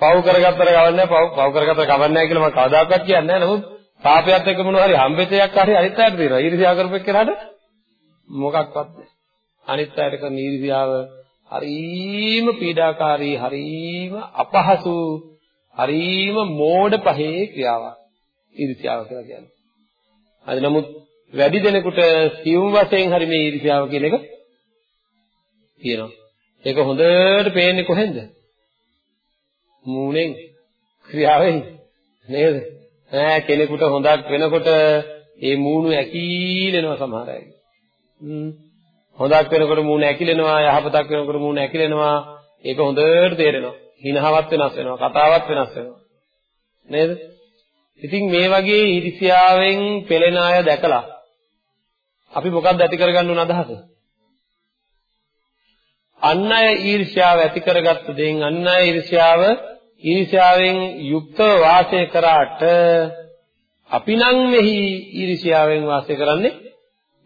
පව් කරගත්තට කවන්නේ පව් පව් කරගත්තට කවන්නේ කියලා මම කවදාකවත් කියන්නේ නැහැ. නමුත් පාපයත් එක්ක මොනවා හරි හම්බෙච්ච එකක් හරි අනිත් අයට දෙනවා. ඊර්ෂ්‍යා කරපෙක් කරාට මොකක්වත් නැහැ. අනිත් අයට කරන ඊර්ෂ්‍යාව හරීම පීඩාකාරී, හරීම අපහසු, හරීම මෝඩ පහේ ක්‍රියාවක්. ඊර්ෂ්‍යාව කියලා කියන්නේ. අද නමුත් වැඩි දෙනෙකුට සියුම් වශයෙන් හරි මේ ඊර්ෂ්‍යාව කියන එක තියෙනවා. ඒක හොඳට පේන්නේ කොහෙන්ද? මූණෙන් ක්‍රියාවෙන් නේද? ඈ කෙනෙකුට හොඳක් වෙනකොට ඒ මූණු ඇකිලෙනවා සමහර අය. හොඳක් වෙනකොට මූණ ඇකිලෙනවා යහපතක් වෙනකොට මූණ ඇකිලෙනවා ඒක හොඳට තේරෙනවා. හිනහවත් වෙනස් වෙනවා කතාවත් වෙනස් වෙනවා. නේද? ඉතින් මේ වගේ ඊර්ෂ්‍යාවෙන් පෙළෙන අය දැකලා අපි මොකක්ද ඇති කරගන්න උන අදහස? අන් අය ඊර්ෂ්‍යාව ඇති කරගත්ත දෙයින් අන් අය ඊර්ෂ්‍යාව ඊර්ෂ්‍යාවෙන් යුක්තව වාසය කරාට අපි නම් මෙහි ඊර්ෂ්‍යාවෙන් වාසය කරන්නේ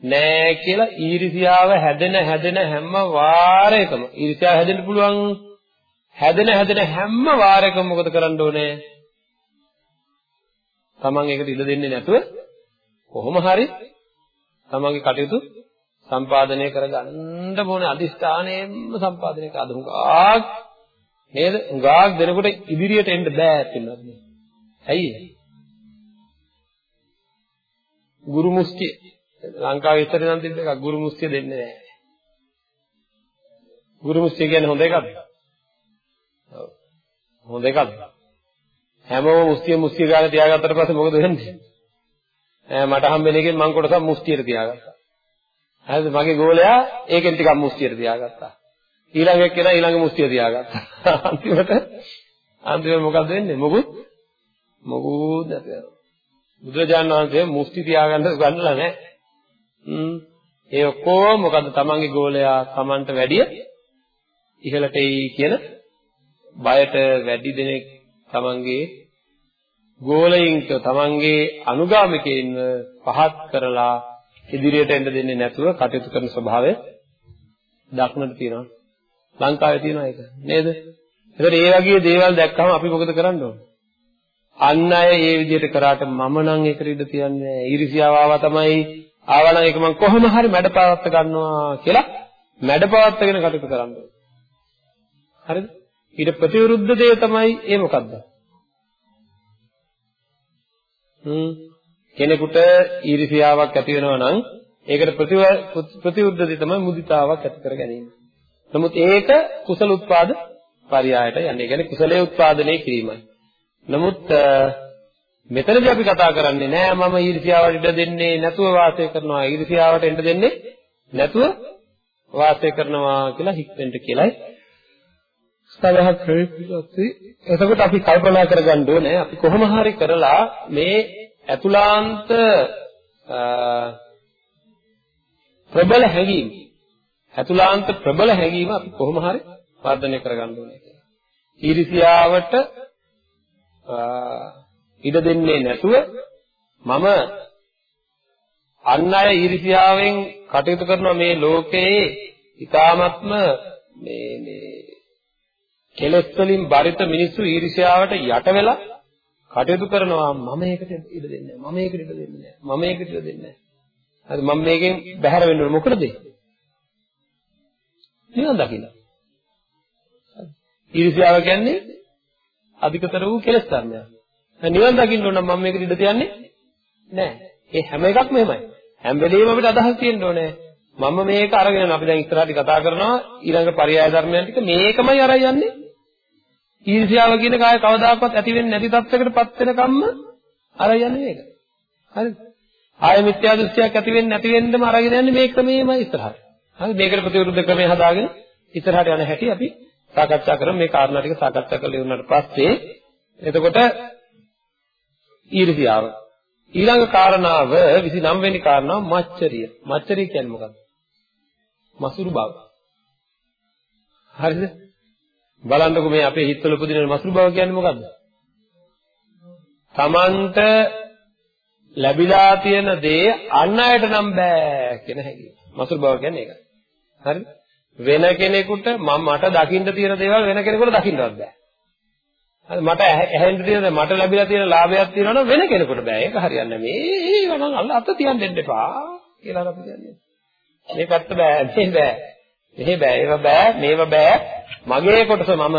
නෑ කියලා ඊර්ෂ්‍යාව හැදෙන හැදෙන හැම වාරයකම. ඊර්ෂ්‍යාව හැදෙන්න පුළුවන් හැදෙන හැදෙන හැම වාරයකම මොකද කරන්න ඕනේ? තමන් ඒකට ඉඩ දෙන්නේ නැතුව කොහොම හරි තමන්ගේ කටයුතු සම්පාදනය කරගන්න ඕනේ. අදිස්ථානයෙන්ම සම්පාදනය කර අදුගාක් නේද? උගාක් දෙනකොට ඉදිරියට එන්න බෑ පින්නත් නේ. ඇයි ගුරු මුස්තිය ලංකාවේ ඉස්සර නම් තිබ්බ එකක් ගුරු මුස්තිය දෙන්නේ නැහැ. ගුරු මුස්තිය කියන්නේ හොඳ එකක්ද? ඔව්. හොඳ එකක්ද? හැමෝම මුස්තිය මුස්තිය ගාලා තියාගත්තට පස්සේ මොකද වෙන්නේ? ඈ මට හම්බෙන එකෙන් මං කොටසක් මුස්තියට තියාගත්තා. හරිද? මගේ ගෝලයා ඒකෙන් ටිකක් මුස්තියට තියාගත්තා. ඊළඟ එක්කෙනා ඊළඟ මුස්තිය තියාගත්තා. අන්තිමට අන්තිමට මොකද වෙන්නේ? මොකුත් මොකුත් නැති වෙනවා. බුදුරජාණන් වහන්සේ මුස්ති තියාගන්න ගන්නලා නැහැ. හ්ම්. ඒ ඔක්කොම මොකද තමන්ගේ ගෝලයා තමන්ට වැඩිය ඉහළට එයි කියන බයට වැඩි දෙනෙක් තමන්ගේ ගෝලයින්ක තමන්ගේ අනුගාමිකයින්ව පහත් කරලා ඉදිරියට එන්න දෙන්නේ නැතුව කටයුතු කරන ස්වභාවය දක්නට තියෙනවා. ලංකාවේ තියෙනවා ඒක නේද? ඒකට ඒ වගේ දේවල් දැක්කම අපි මොකද කරන්න ඕන? අන් අය ඒ විදිහට කරාට මම නම් ඒකට ඉඩ තියන්නේ නැහැ. ඊර්ෂ්‍යාව ආවා තමයි ආවා නම් ඒක මම කොහොම හරි මැඩපවත්ත ගන්නවා කියලා මැඩපවත්තගෙන කටයුතු කරන්න ඕන. හරිද? ඊට ප්‍රතිවිරුද්ධ දේ තමයි ඒ මොකද්ද? හ්ම් කෙනෙකුට ඊර්ෂ්‍යාවක් ඇති වෙනවා නම් ඒකට ප්‍රතිවිරුද්ධ දේ තමයි මුදිතාවක් ඇති කර ගැනීම. නමුත් ඒක කුසල උත්පාද පරියායට යන්නේ. ඒ කියන්නේ කුසලයේ උත්පාදනය කිරීමයි. නමුත් මෙතනදී අපි කතා කරන්නේ නෑ මම ඊර්ෂ්‍යාවට ඉඩ දෙන්නේ නැතුව වාසය කරනවා ඊර්ෂ්‍යාවට එන්න දෙන්නේ නැතුව වාසය කරනවා කියලා හිතෙන්ට කියලායි සලහ කරේ එතකොට අපි කල්පනා කරගන්න ඕනේ අපි කොහොම හරි කරලා මේ අතුලාන්ත ප්‍රබල හැඟීම් අතුලාන්ත ප්‍රබල හැඟීම අපි කොහොම හරි වර්ධනය කරගන්න ඕනේ කියලා. ඊර්ෂ්‍යාවට ඉඩ දෙන්නේ නැතුව මම අන් අය ඊර්ෂ්‍යාවෙන් කටයුතු කරන මේ ලෝකයේ ඊ타මත්ම මේ මේ කෙලෙස් වලින් බරිත මිනිස්සු ඊර්ෂ්‍යාවට යට වෙලා කටයුතු කරනවා මම ඒකට ඉඩ දෙන්නේ නැහැ මම ඒකට ඉඩ දෙන්නේ නැහැ මම ඒකට ඉඩ දෙන්නේ නැහැ. හරි මම මේකෙන් බැහැර වෙන්න ඕනේ. මොකටද? නිවන් දකින්න ඊර්ෂ්‍යාව කියන්නේ අධිකතර වූ කෙලෙස් ධර්මයක්. නිවන් දකින්න ඕන නම් මම මේකට ඉඩ තියන්නේ නැහැ. ඒ හැම එකක්ම එහෙමයි. හැම වෙලෙම අපිට අදහස් තියෙන්න ඕනේ. මම මේක අරගෙන අපි දැන් ඉස්සරහට කතා කරනවා ඊළඟ පරයය ධර්මයන් ටික මේකමයි අරයි යන්නේ. ඊර්ෂ්‍යාව කියන කාය කවදාකවත් ඇති වෙන්නේ නැති තත්යකටපත් වෙනකම්ම අරයි යන්නේ මේක. හරිද? ආය මිත්‍යා දෘෂ්ටියක් ඇති වෙන්නේ නැති වෙන්නම අරගෙන යන්නේ මේ ක්‍රමයමයි ඉස්සරහට. හරි මේකට ප්‍රතිවිරුද්ධ ක්‍රමය හදාගෙන ඉස්සරහට යන හැටි අපි සාකච්ඡා කරමු. මේ කාරණා ටික සාකච්ඡා කරලා ඉවරනට පස්සේ එතකොට ඊර්ෂියාව. ඊළඟ කාරණාව 29 වෙනි කාරණාව මච්චරිය. මච්චරිය කියන්නේ මොකක්ද? මසුරු බව. හරිද? බලන්නකො මේ අපේ හිතවල උපදින මසුරු බව කියන්නේ මොකක්ද? Tamanට ලැබිලා තියෙන දේ අන් අයට නම් බෑ කියන හැඟීම. මසුරු බව කියන්නේ ඒකයි. හරිද වෙන කෙනෙකුට මම මට දකින්න තියෙන දේවල් වෙන කෙනෙකුට දකින්නවත් බෑ. හරි මට ඇහෙන්න තියෙන මට ලැබිලා තියෙන ලාභයක් තියෙනවා නම් වෙන කෙනෙකුට බෑ. ඒක හරියන්නේ මේ ඒව නම් අල්ල අත තියන් දෙන්න එපා කියලා අපි කියන්නේ. මේ පැත්ත බෑ මේ බෑ. මෙහෙ බෑ ඒව බෑ මේව බෑ. මගේ කොටස මම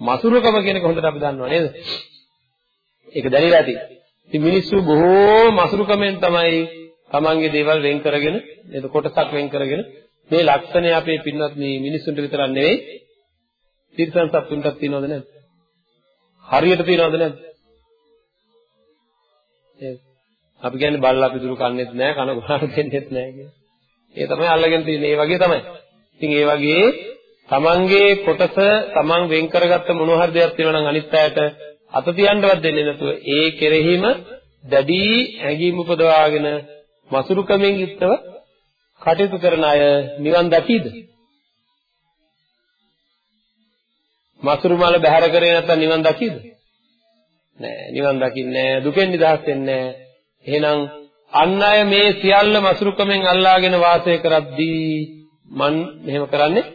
මසුරුකම කියන එක හොඳට අපි දන්නවා නේද? ඒක දැනিলা ඇති. ඉතින් මිනිස්සු බොහෝ මසුරුකමෙන් තමයි තමන්ගේ දේවල් වෙන් කරගෙන නේද කොටසක් වෙන් කරගෙන මේ ලක්ෂණය අපේ පින්වත් මේ මිනිසුන්ට විතරක් නෙවෙයි තිරිසන් සත්තුන්ටත් තියෙනවද නැද්ද? හරියට තියෙනවද නැද්ද? අපි කියන්නේ බල්ලා පිටුරු කන්නේත් නැහැ කන ගුණාට දෙන්නෙත් නැහැ කියන. ඒ තමයි අල්ලගෙන තියෙන්නේ. ඒ වගේ තමයි. ඉතින් ඒ වගේ තමන්ගේ කොටස තමන් වෙන් කරගත්ත මොන හරි දෙයක් තියෙනවා නම් අනිත් අයට අත තියන්නවත් දෙන්නේ නැතුව ඒ කෙරෙහිම දැඩි ඇඟීම් උපදවාගෙන මසුරුකමෙන් යුක්තව කටයුතු කරන අය නිවන් දකීද? මසුරු මල බැහැර කරේ නැත්නම් නිවන් දකීද? නෑ නිවන් දකින්නේ නෑ දුකෙන් නිදහස් වෙන්නේ නෑ. එහෙනම් අන් අය මේ සියල්ල මසුරුකමෙන් අල්ලාගෙන වාසය කරද්දී මන් මෙහෙම කරන්නේ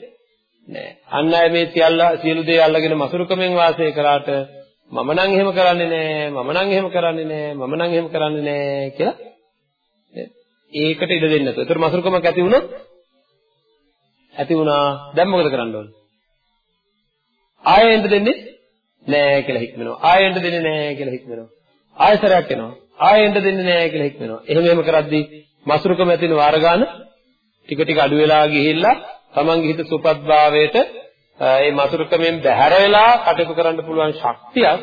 නෑ. අන් අය මේ සියල්ල සියලු දේ අල්ලාගෙන මසුරුකමෙන් වාසය කරාට මම නම් එහෙම කරන්නේ නෑ මම නම් එහෙම කරන්නේ නෑ මම නම් එහෙම කරන්නේ නෑ කියලා ඒකට ඉඩ දෙන්නේ නැතුව. ඒතර මසුරුකමක් ඇති වුණොත් ඇති වුණා. දැන් මොකද කරන්න ඕනේ? ආයෙ එන්න දෙන්නේ නෑ කියලා හික්මනවා. ආයෙ එන්න දෙන්නේ නෑ කියලා හික්මනවා. ආයෙසරයක් එනවා. ආයෙ එන්න දෙන්නේ නෑ කියලා හික්මනවා. එහෙම එහෙම කරද්දී මසුරුකම ඇති වෙන වාර ගන්න ටික ටික අඩු වෙලා ගිහිල්ලා තමන්ගේ හිත සුපත්භාවයට ඒ මසුරුකමෙන් බැහැර වෙලා කටයුතු කරන්න පුළුවන් ශක්තියක්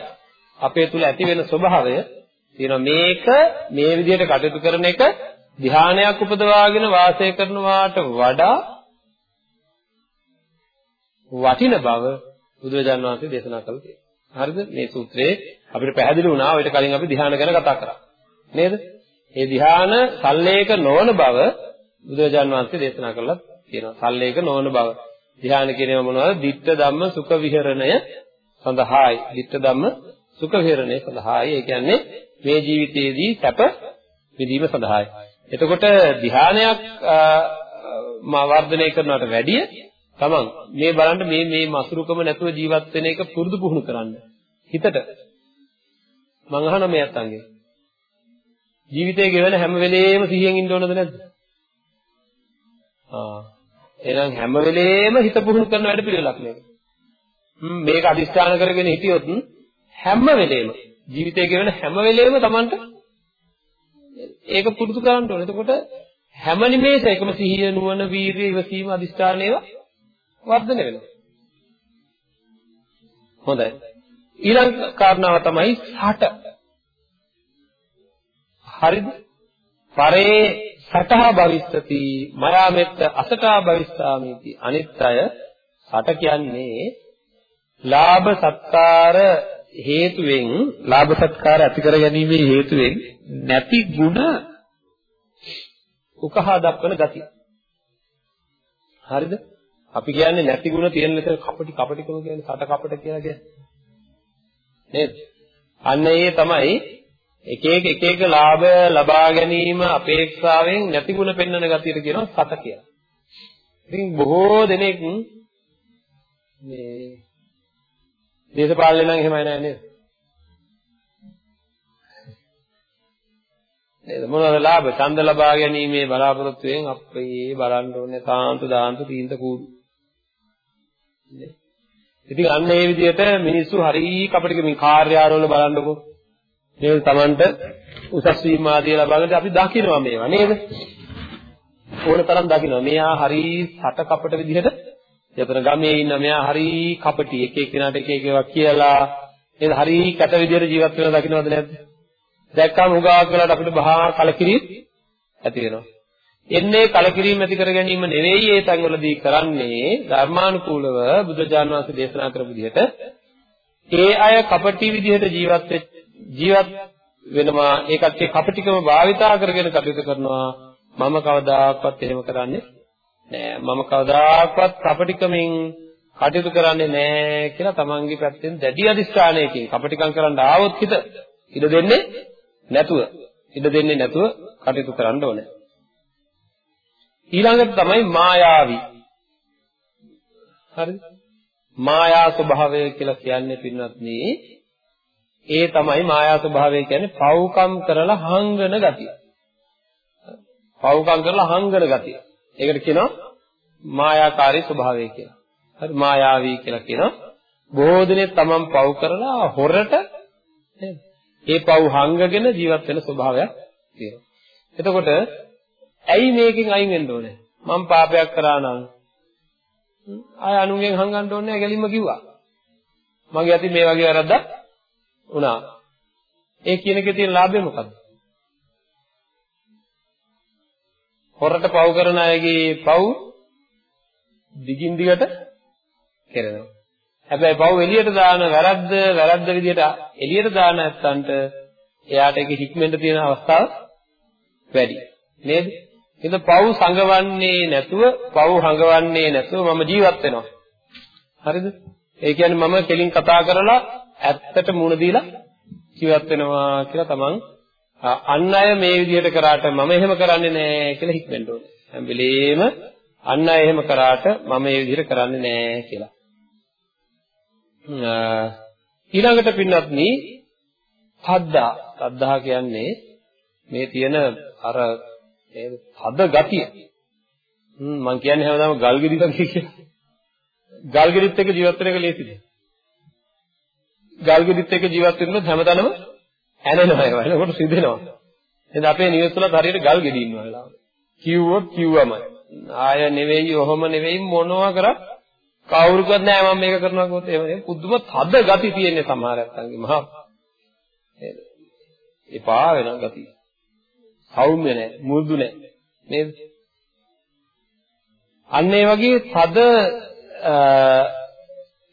අපේ තුල ඇති වෙන ස්වභාවය තියෙනවා මේක මේ විදිහට කටයුතු කරන එක ධානයක් උපදවාගෙන වාසය කරනවාට වඩා වටින බව බුදුරජාණන් වහන්සේ දේශනා කළා තියෙනවා. හරිද? මේ සූත්‍රයේ අපිට පැහැදිලි වුණා ඔයිට කලින් අපි ධ්‍යාන ගැන කතා කරා. නේද? මේ ධ්‍යාන සල්ලේක නොවන බව බුදුරජාණන් වහන්සේ දේශනා කළා තියෙනවා. සල්ලේක නොවන බව. ධ්‍යාන කියනවා මොනවද? ditta ධම්ම සුඛ විහරණය සඳහායි. ditta ධම්ම සුඛ විහරණය සඳහායි. ඒ කියන්නේ මේ ජීවිතයේදී සැප විඳීම සඳහායි. එතකොට ධ්‍යානයක් මා වර්ධනය කරනවට වැඩිය තමන් මේ බලන්න මේ මේ මසුරුකම නැතුව ජීවත් වෙන එක පුරුදු පුහුණු කරන්න. හිතට මං අහන මේ අත්තන්ගේ ජීවිතේ ගෙවන හැම වෙලේම සිහියෙන් ඉන්න ඕනද නැද්ද? ආ එහෙනම් හැම වෙලේම හිත පුහුණු කරන වැඩ පිළිවෙලක් මේක. මේක අදිස්ථාන කරගෙන හිටියොත් හැම වෙලේම ජීවිතේ ගෙවන හැම වෙලේම Tamanට ඒක පුරුදු කරන්න ඕනේ. එතකොට හැම නිමේෂයකම සිහිය නුවණ වීරිය ඉවසීම අදිස්ථාන ඒවා වර්ධනය වෙනවා. හොඳයි. ඊළඟ කාරණාව තමයි සට. හරිද? පරේ සටහා භවිස්සති මයා මෙත්ත අසටා භවිස්සාමිති අනිත් අය සට කියන්නේ ලාභ සත්කාර හේතුවෙන් ලාභ සත්කාර ඇති කර ගැනීමේ හේතුවෙන් නැති ಗುಣ උකහා දක්වන ගතිය. හරිද? අපි කියන්නේ නැති ಗುಣ තියෙන ලෙස කපටි කපටිකම කියන්නේ සට කපට කියලා කියන්නේ. නේද? අන්න ඒ තමයි එක එක එක එක ලාභ ලබා ගැනීම අපේක්ෂාවෙන් නැති ಗುಣ පෙන්වන ගතියට කියනවා සත කියලා. ඉතින් බොහෝ දෙනෙක් මේ දේශපාලනේ නම් එහෙමයි නෑ නේද? නේද? මොනවාද ලාභ? ඡන්ද ලබා ගැනීමේ බලාපොරොත්තුෙන් අපේ බලන්න ඕනේ සාන්ත දාන්ත තීන්ත කූඩු. ඉතින් අන්න ඒ විදිහට මිනිස්සු හරි කපටික මේ කාර්යාලවල බලන්නකෝ. නේද Tamanට උසස් වීම ආදී ලබාගෙන අපි දකිනවා මේවා නේද? ඕන තරම් දකිනවා. මෙයා හරි සට කපට විදිහට යතන ගමේ ඉන්න මෙයා හරි කපටි එක එක කෙනාට එක එක ඒවා කියලා. නේද? හරි කැත විදිහට ජීවත් වෙනවා දකින්නවද නැද්ද? දැක්කම උගාවක් වෙලාවට අපිට බහා කලකිරීම ඇති වෙනවා. එන්නේ කලකිරීම ඇති කර ගැනීම නෙවෙයි ඒ තැන්වලදී කරන්නේ ධර්මානුකූලව බුදුජාණන් වහන්සේ දේශනා කරපු විදිහට ඒ අය කපටි විදිහට ජීවත් ජීවත් වෙනවා. ඒකත් ඒ කපටිකම භාවිතා කරගෙන කටයුතු කරනවා. මම කවදාකවත් එහෙම කරන්නේ නෑ මම කවදාකවත් කපටිකමින් කටයුතු කරන්නේ නෑ කියලා තමන්ගේ පැත්තෙන් දැඩි අදිස්ථානයකින් කපටිකම් කරන්න ආවොත් හිත ඉඩ දෙන්නේ නැතුව ඉඩ දෙන්නේ නැතුව කටයුතු කරන්න ඕනේ ඊළඟට තමයි මායාවි. හරිද? මායා ස්වභාවය කියලා කියන්නේ පින්වත්නි ඒ තමයි මායා ස්වභාවය කියන්නේ පව්කම් කරලා හංගන ගතිය. පව්කම් කරලා හංගන ගතිය. ඒකට කියනවා මායාකාරී ස්වභාවය කියලා. හරි මායාවී කියලා කියනවා. බොහෝ දිනේ තමන් පව් කරලා හොරට නේද? ඒ පව් හංගගෙන ජීවත් වෙන ස්වභාවයක් තියෙනවා. එතකොට ඇයි මේකෙන් අයින් වෙන්න ඕනේ? මම පාපයක් කරා නම් ආය අනුන්ගෙන් හංගන්න ඕනේ නැහැ ගැලින්ම කිව්වා. මගේ අතින් මේ වගේ වැරද්දක් වුණා. ඒ කියන එකේ තියෙන ලාභය මොකද්ද? හොරට පව් කරන අයගේ පව් දිගින් දිගට කරනවා. හැබැයි පව් එළියට දාන වැරද්ද වැරද්ද විදිහට එළියට දාන නැත්තන්ට එයාට ඒක හික්මෙන්න තියෙන අවස්ථාව වැඩි. නේද? එහෙනම් පව් සංගවන්නේ නැතුව පව් හංගවන්නේ නැතුව මම ජීවත් වෙනවා. හරිද? ඒ කියන්නේ මම කෙලින් කතා කරලා ඇත්තට මුණ දීලා ජීවත් වෙනවා කියලා තමන් අන් අය මේ විදිහට කරාට මම එහෙම කරන්නේ නැහැ කියලා හිතෙන්න ඕනේ. හැම වෙලේම අන් අය එහෙම කරාට මම මේ විදිහට කරන්නේ නැහැ කියලා. ඊළඟට පින්වත්නි තද්දා තද්දා කියන්නේ මේ තියෙන අර නේද තද ගතිය හ්ම් මං කියන්නේ හැමදාම ගල් ගෙඩි වගේ කියලා ගල් ගෙඩිත් එක්ක ජීවත් වෙන එක ලේසිද ගල් ගෙඩිත් එක්ක ජීවත් වෙනොත් හැමතැනම ඇනෙනවා ඒවා එනකොට සිදෙනවා එහෙනම් අපේ නිවස් වලත් හරියට ගල් ගෙඩි ඉන්නවා වෙලාවට කිව්වොත් කිව්වමයි ආය නෙවෙයි ඔහොම නෙවෙයි මොනවා කරත් කවුරුකවත් නෑ මම මේක කරනවා කිව්වොත් එහෙම පුදුම තද ගති තියෙන්නේ සමහර නැත්තන්ගේ මහා නේද? එපා වෙන ගතිය. සෞම්‍ය නෑ, මෘදු නෑ. නේද? අන්න ඒ වගේ තද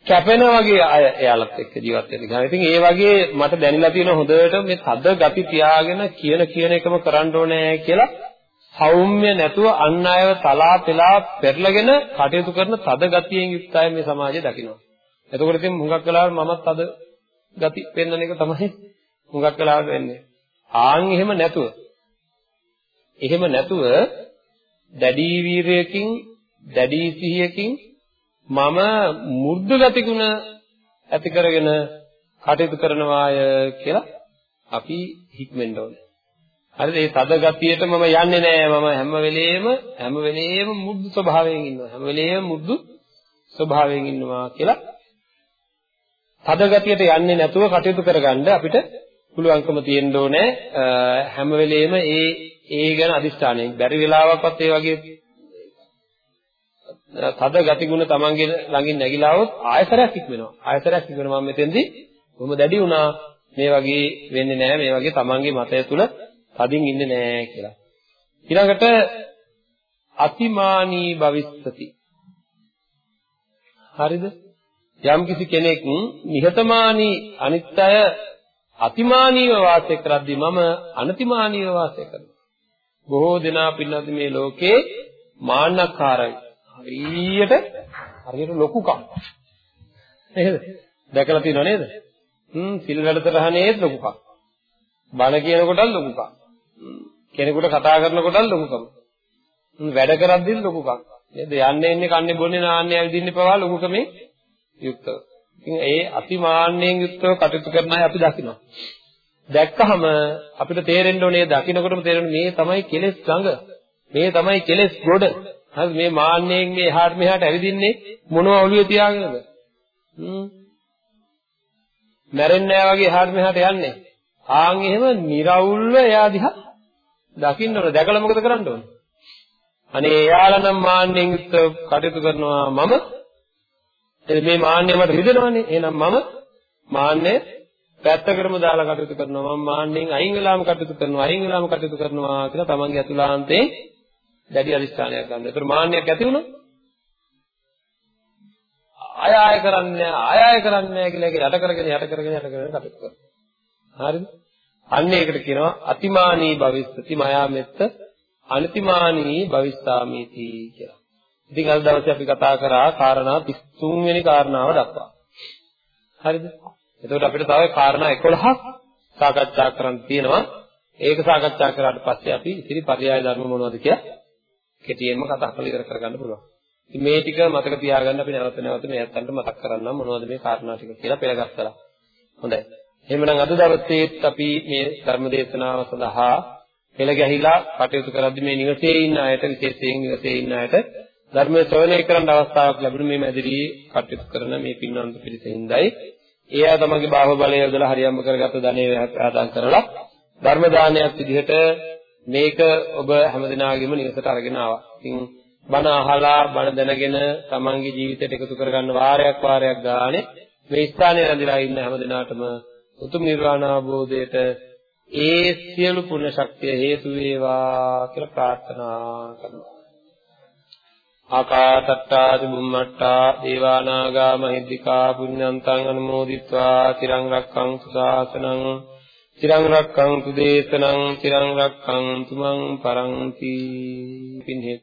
කැපෙන වගේ අය එයාලත් එක්ක ජීවත් වෙන්න ගියා. ඉතින් ඒ වගේ මට දැනিলা තියෙන හොඳට මේ තද ගති තියාගෙන කියන කියන එකම කරන්න ඕනේ කියලා සෞම්‍ය නැතුව අන් අයව තලා පෙලා පෙරලගෙන කටයුතු කරන තද ගතියෙන් යුක්ත අය මේ සමාජයේ දකිනවා. එතකොට ඉතින් හුඟක් වෙලාවට මමත් තද ගති පෙන්වන එක තමයි හුඟක් වෙලාවට වෙන්නේ. ආන් එහෙම නැතුව එහෙම නැතුව දැඩි වීරයකින් දැඩි සිහියකින් මම මුර්ධ ගති ගුණ ඇති කරගෙන කටයුතු කරනවාය කියලා අපි හික්මෙන්න ඕනේ. හරිද? ඒ තද ගතියට මම යන්නේ නෑ. මම හැම වෙලේම හැම වෙලේම මුද්දු ස්වභාවයෙන් ඉන්නවා. හැම වෙලේම මුද්දු ස්වභාවයෙන් ඉන්නවා කියලා තද ගතියට යන්නේ නැතුව කටයුතු කරගන්න අපිට පුළුවන්කම තියෙන්න ඕනේ. හැම වෙලේම ඒ ඒ ගැන අදිස්ථානයෙන් බැරි වෙලාවකත් ඒ වගේ තද ගති ගුණ Tamange ළඟින් නැగిලා આવොත් ආයතරයක් ඉක්මනවා. ආයතරයක් ඉක්මන මම මෙතෙන්දී කොහොම දැඩි වුණා මේ වගේ වෙන්නේ නැහැ මේ වගේ Tamange මතය තුල තදින් ඉන්නේ නැහැ කියලා. ඊළඟට අතිමානී භවිස්සති. හරිද? යම්කිසි කෙනෙක් නිහතමානී අනිත් අය අතිමානීව වාසය කරද්දී මම අනතිමානීව වාසය කරනවා. බොහෝ දෙනා පින්නත් මේ ලෝකේ මාන්නකාරයි. හරියට හරියට ලොකුකම්. නේද? දැකලා තියෙනව නේද? හ්ම් සිල් වැඩතරහනේත් ලොකුකම්. බණ කියනකොටත් ලොකුකම්. කෙනෙකුට කතා කරනකොටත් ලොකුකම. වැඩ කරද්දිත් ලොකුකම්. නේද? යන්නේ ඉන්නේ කන්නේ බොන්නේ නාන්නේ ඇවිදින්නේ පවා ලොකුකමේ යුක්තව. ඉතින් ඒ අතිමාන්නයෙන් යුක්තව කටයුතු කරන අය අපි දකිනවා. දැක්කහම අපිට තේරෙන්න ඕනේ දකින්නකොටම තේරෙන්නේ මේ තමයි කෙලෙස් ගඟ. මේ තමයි කෙලෙස් ගොඩ. හරි මේ මාන්නයෙන් මේ එහාට මෙහාට ඇවිදින්නේ මොනවා ඔළුවේ තියාගෙනද? හ්ම්. මැරෙන්නේ නැහැ වගේ එහාට මෙහාට යන්නේ. ආන් එහෙම निराවුල්ව එයා දිහා දකින්න ඕන. දැකලා මොකද කරන්න ඕන? අනේ එයාලා නම් මාන්නෙන් යුක්ත කටයුතු කරනවා මම මේ මාන්නය මට රිදෙනවනේ. එහෙනම් මම මාන්නය පැත්තකටම දාලා කටයුතු කරනවා. මම මාන්නෙන් අයින් වෙලාම කටයුතු කරනවා. අයින් වෙලාම කටයුතු කරනවා කියලා තමන්ගේ අතුලාන්තේ දැඩි අදිස්ථානයක් ගන්න. ඒතර මාන්නයක් ඇති වුණොත් ආය ආය කරන්නේ ආය ආය කරන්නේ කියලා ඒක යට කරගෙන යට කරගෙන යට කරගෙන කටයුතු කරනවා. හරිද? අන්න ඒකට කියනවා අතිමානී භවිස්සති මයාමෙත්ත අනතිමානී භවිස්සාමීති කියලා. ඉතින් අද දවසේ අපි කතා කරා කාරණා 33 වෙනි කාරණාව දක්වා. හරිද? එතකොට අපිට තව කාරණා 11ක් සාකච්ඡා කරන්න තියෙනවා. ඒක සාකච්ඡා කරාට පස්සේ අපි ඉතිරි පරයය ධර්ම මොනවද කියලා කෙටියෙන්ම කතා කරලා ඉවර කරගන්න පුළුවන්. ඉතින් මේ ටික මතක තියාගන්න අපි නැවත නැවත මේ අතන්ට මතක් කරන්නම් මොනවද මේ කාරණා ටික කියලා පෙළගස්සලා. හොඳයි. එහෙමනම් අද දවසේත් අපි මේ ධර්ම දේශනාව සඳහා පෙළ ගැහිලා කටයුතු කරද්දී මේ නිවසේ ඉන්න අයට විශේෂයෙන් නිවසේ ඉන්න අයට ධර්මයේ ශ්‍රවණය කරන්න අවස්ථාවක් ලැබුණ මේ මැදිරී කටයුතු කරන මේ පින්වන්ත පිරිසින්දයි ඒ අය තමගේ බාහුව බලය යොදලා හරියම්ම කරගත්ත ධනෙ ආදාන් කරලා ධර්ම දානයක් විදිහට මේක ඔබ හැමදිනාගෙම නිවසට අරගෙන ආවා. ඉතින් බණ අහලා බණ දැනගෙන තමන්ගේ ජීවිතයට එකතු කරගන්න වාරයක් වාරයක් ගානේ මේ ස්ථානයේ රැඳිලා ඉන්න හැමදිනාටම උතුම් නිර්වාණ අවබෝධයට ඒ සියලු පුණ්‍ය ශක්තිය හේතු වේවා කියලා ප්‍රාර්ථනා කරනවා. ආකාතට්ටා චුම්මට්ටා දේවා නාග මහිද්దికා පුඤ්ඤන්තං අනුමෝදිත්වා තිරං රක්ඛන්තු සාසනං තිරං රක්ඛන්තු දේශනං තිරං රක්ඛන්තු මං පරන්ති පින්හෙත්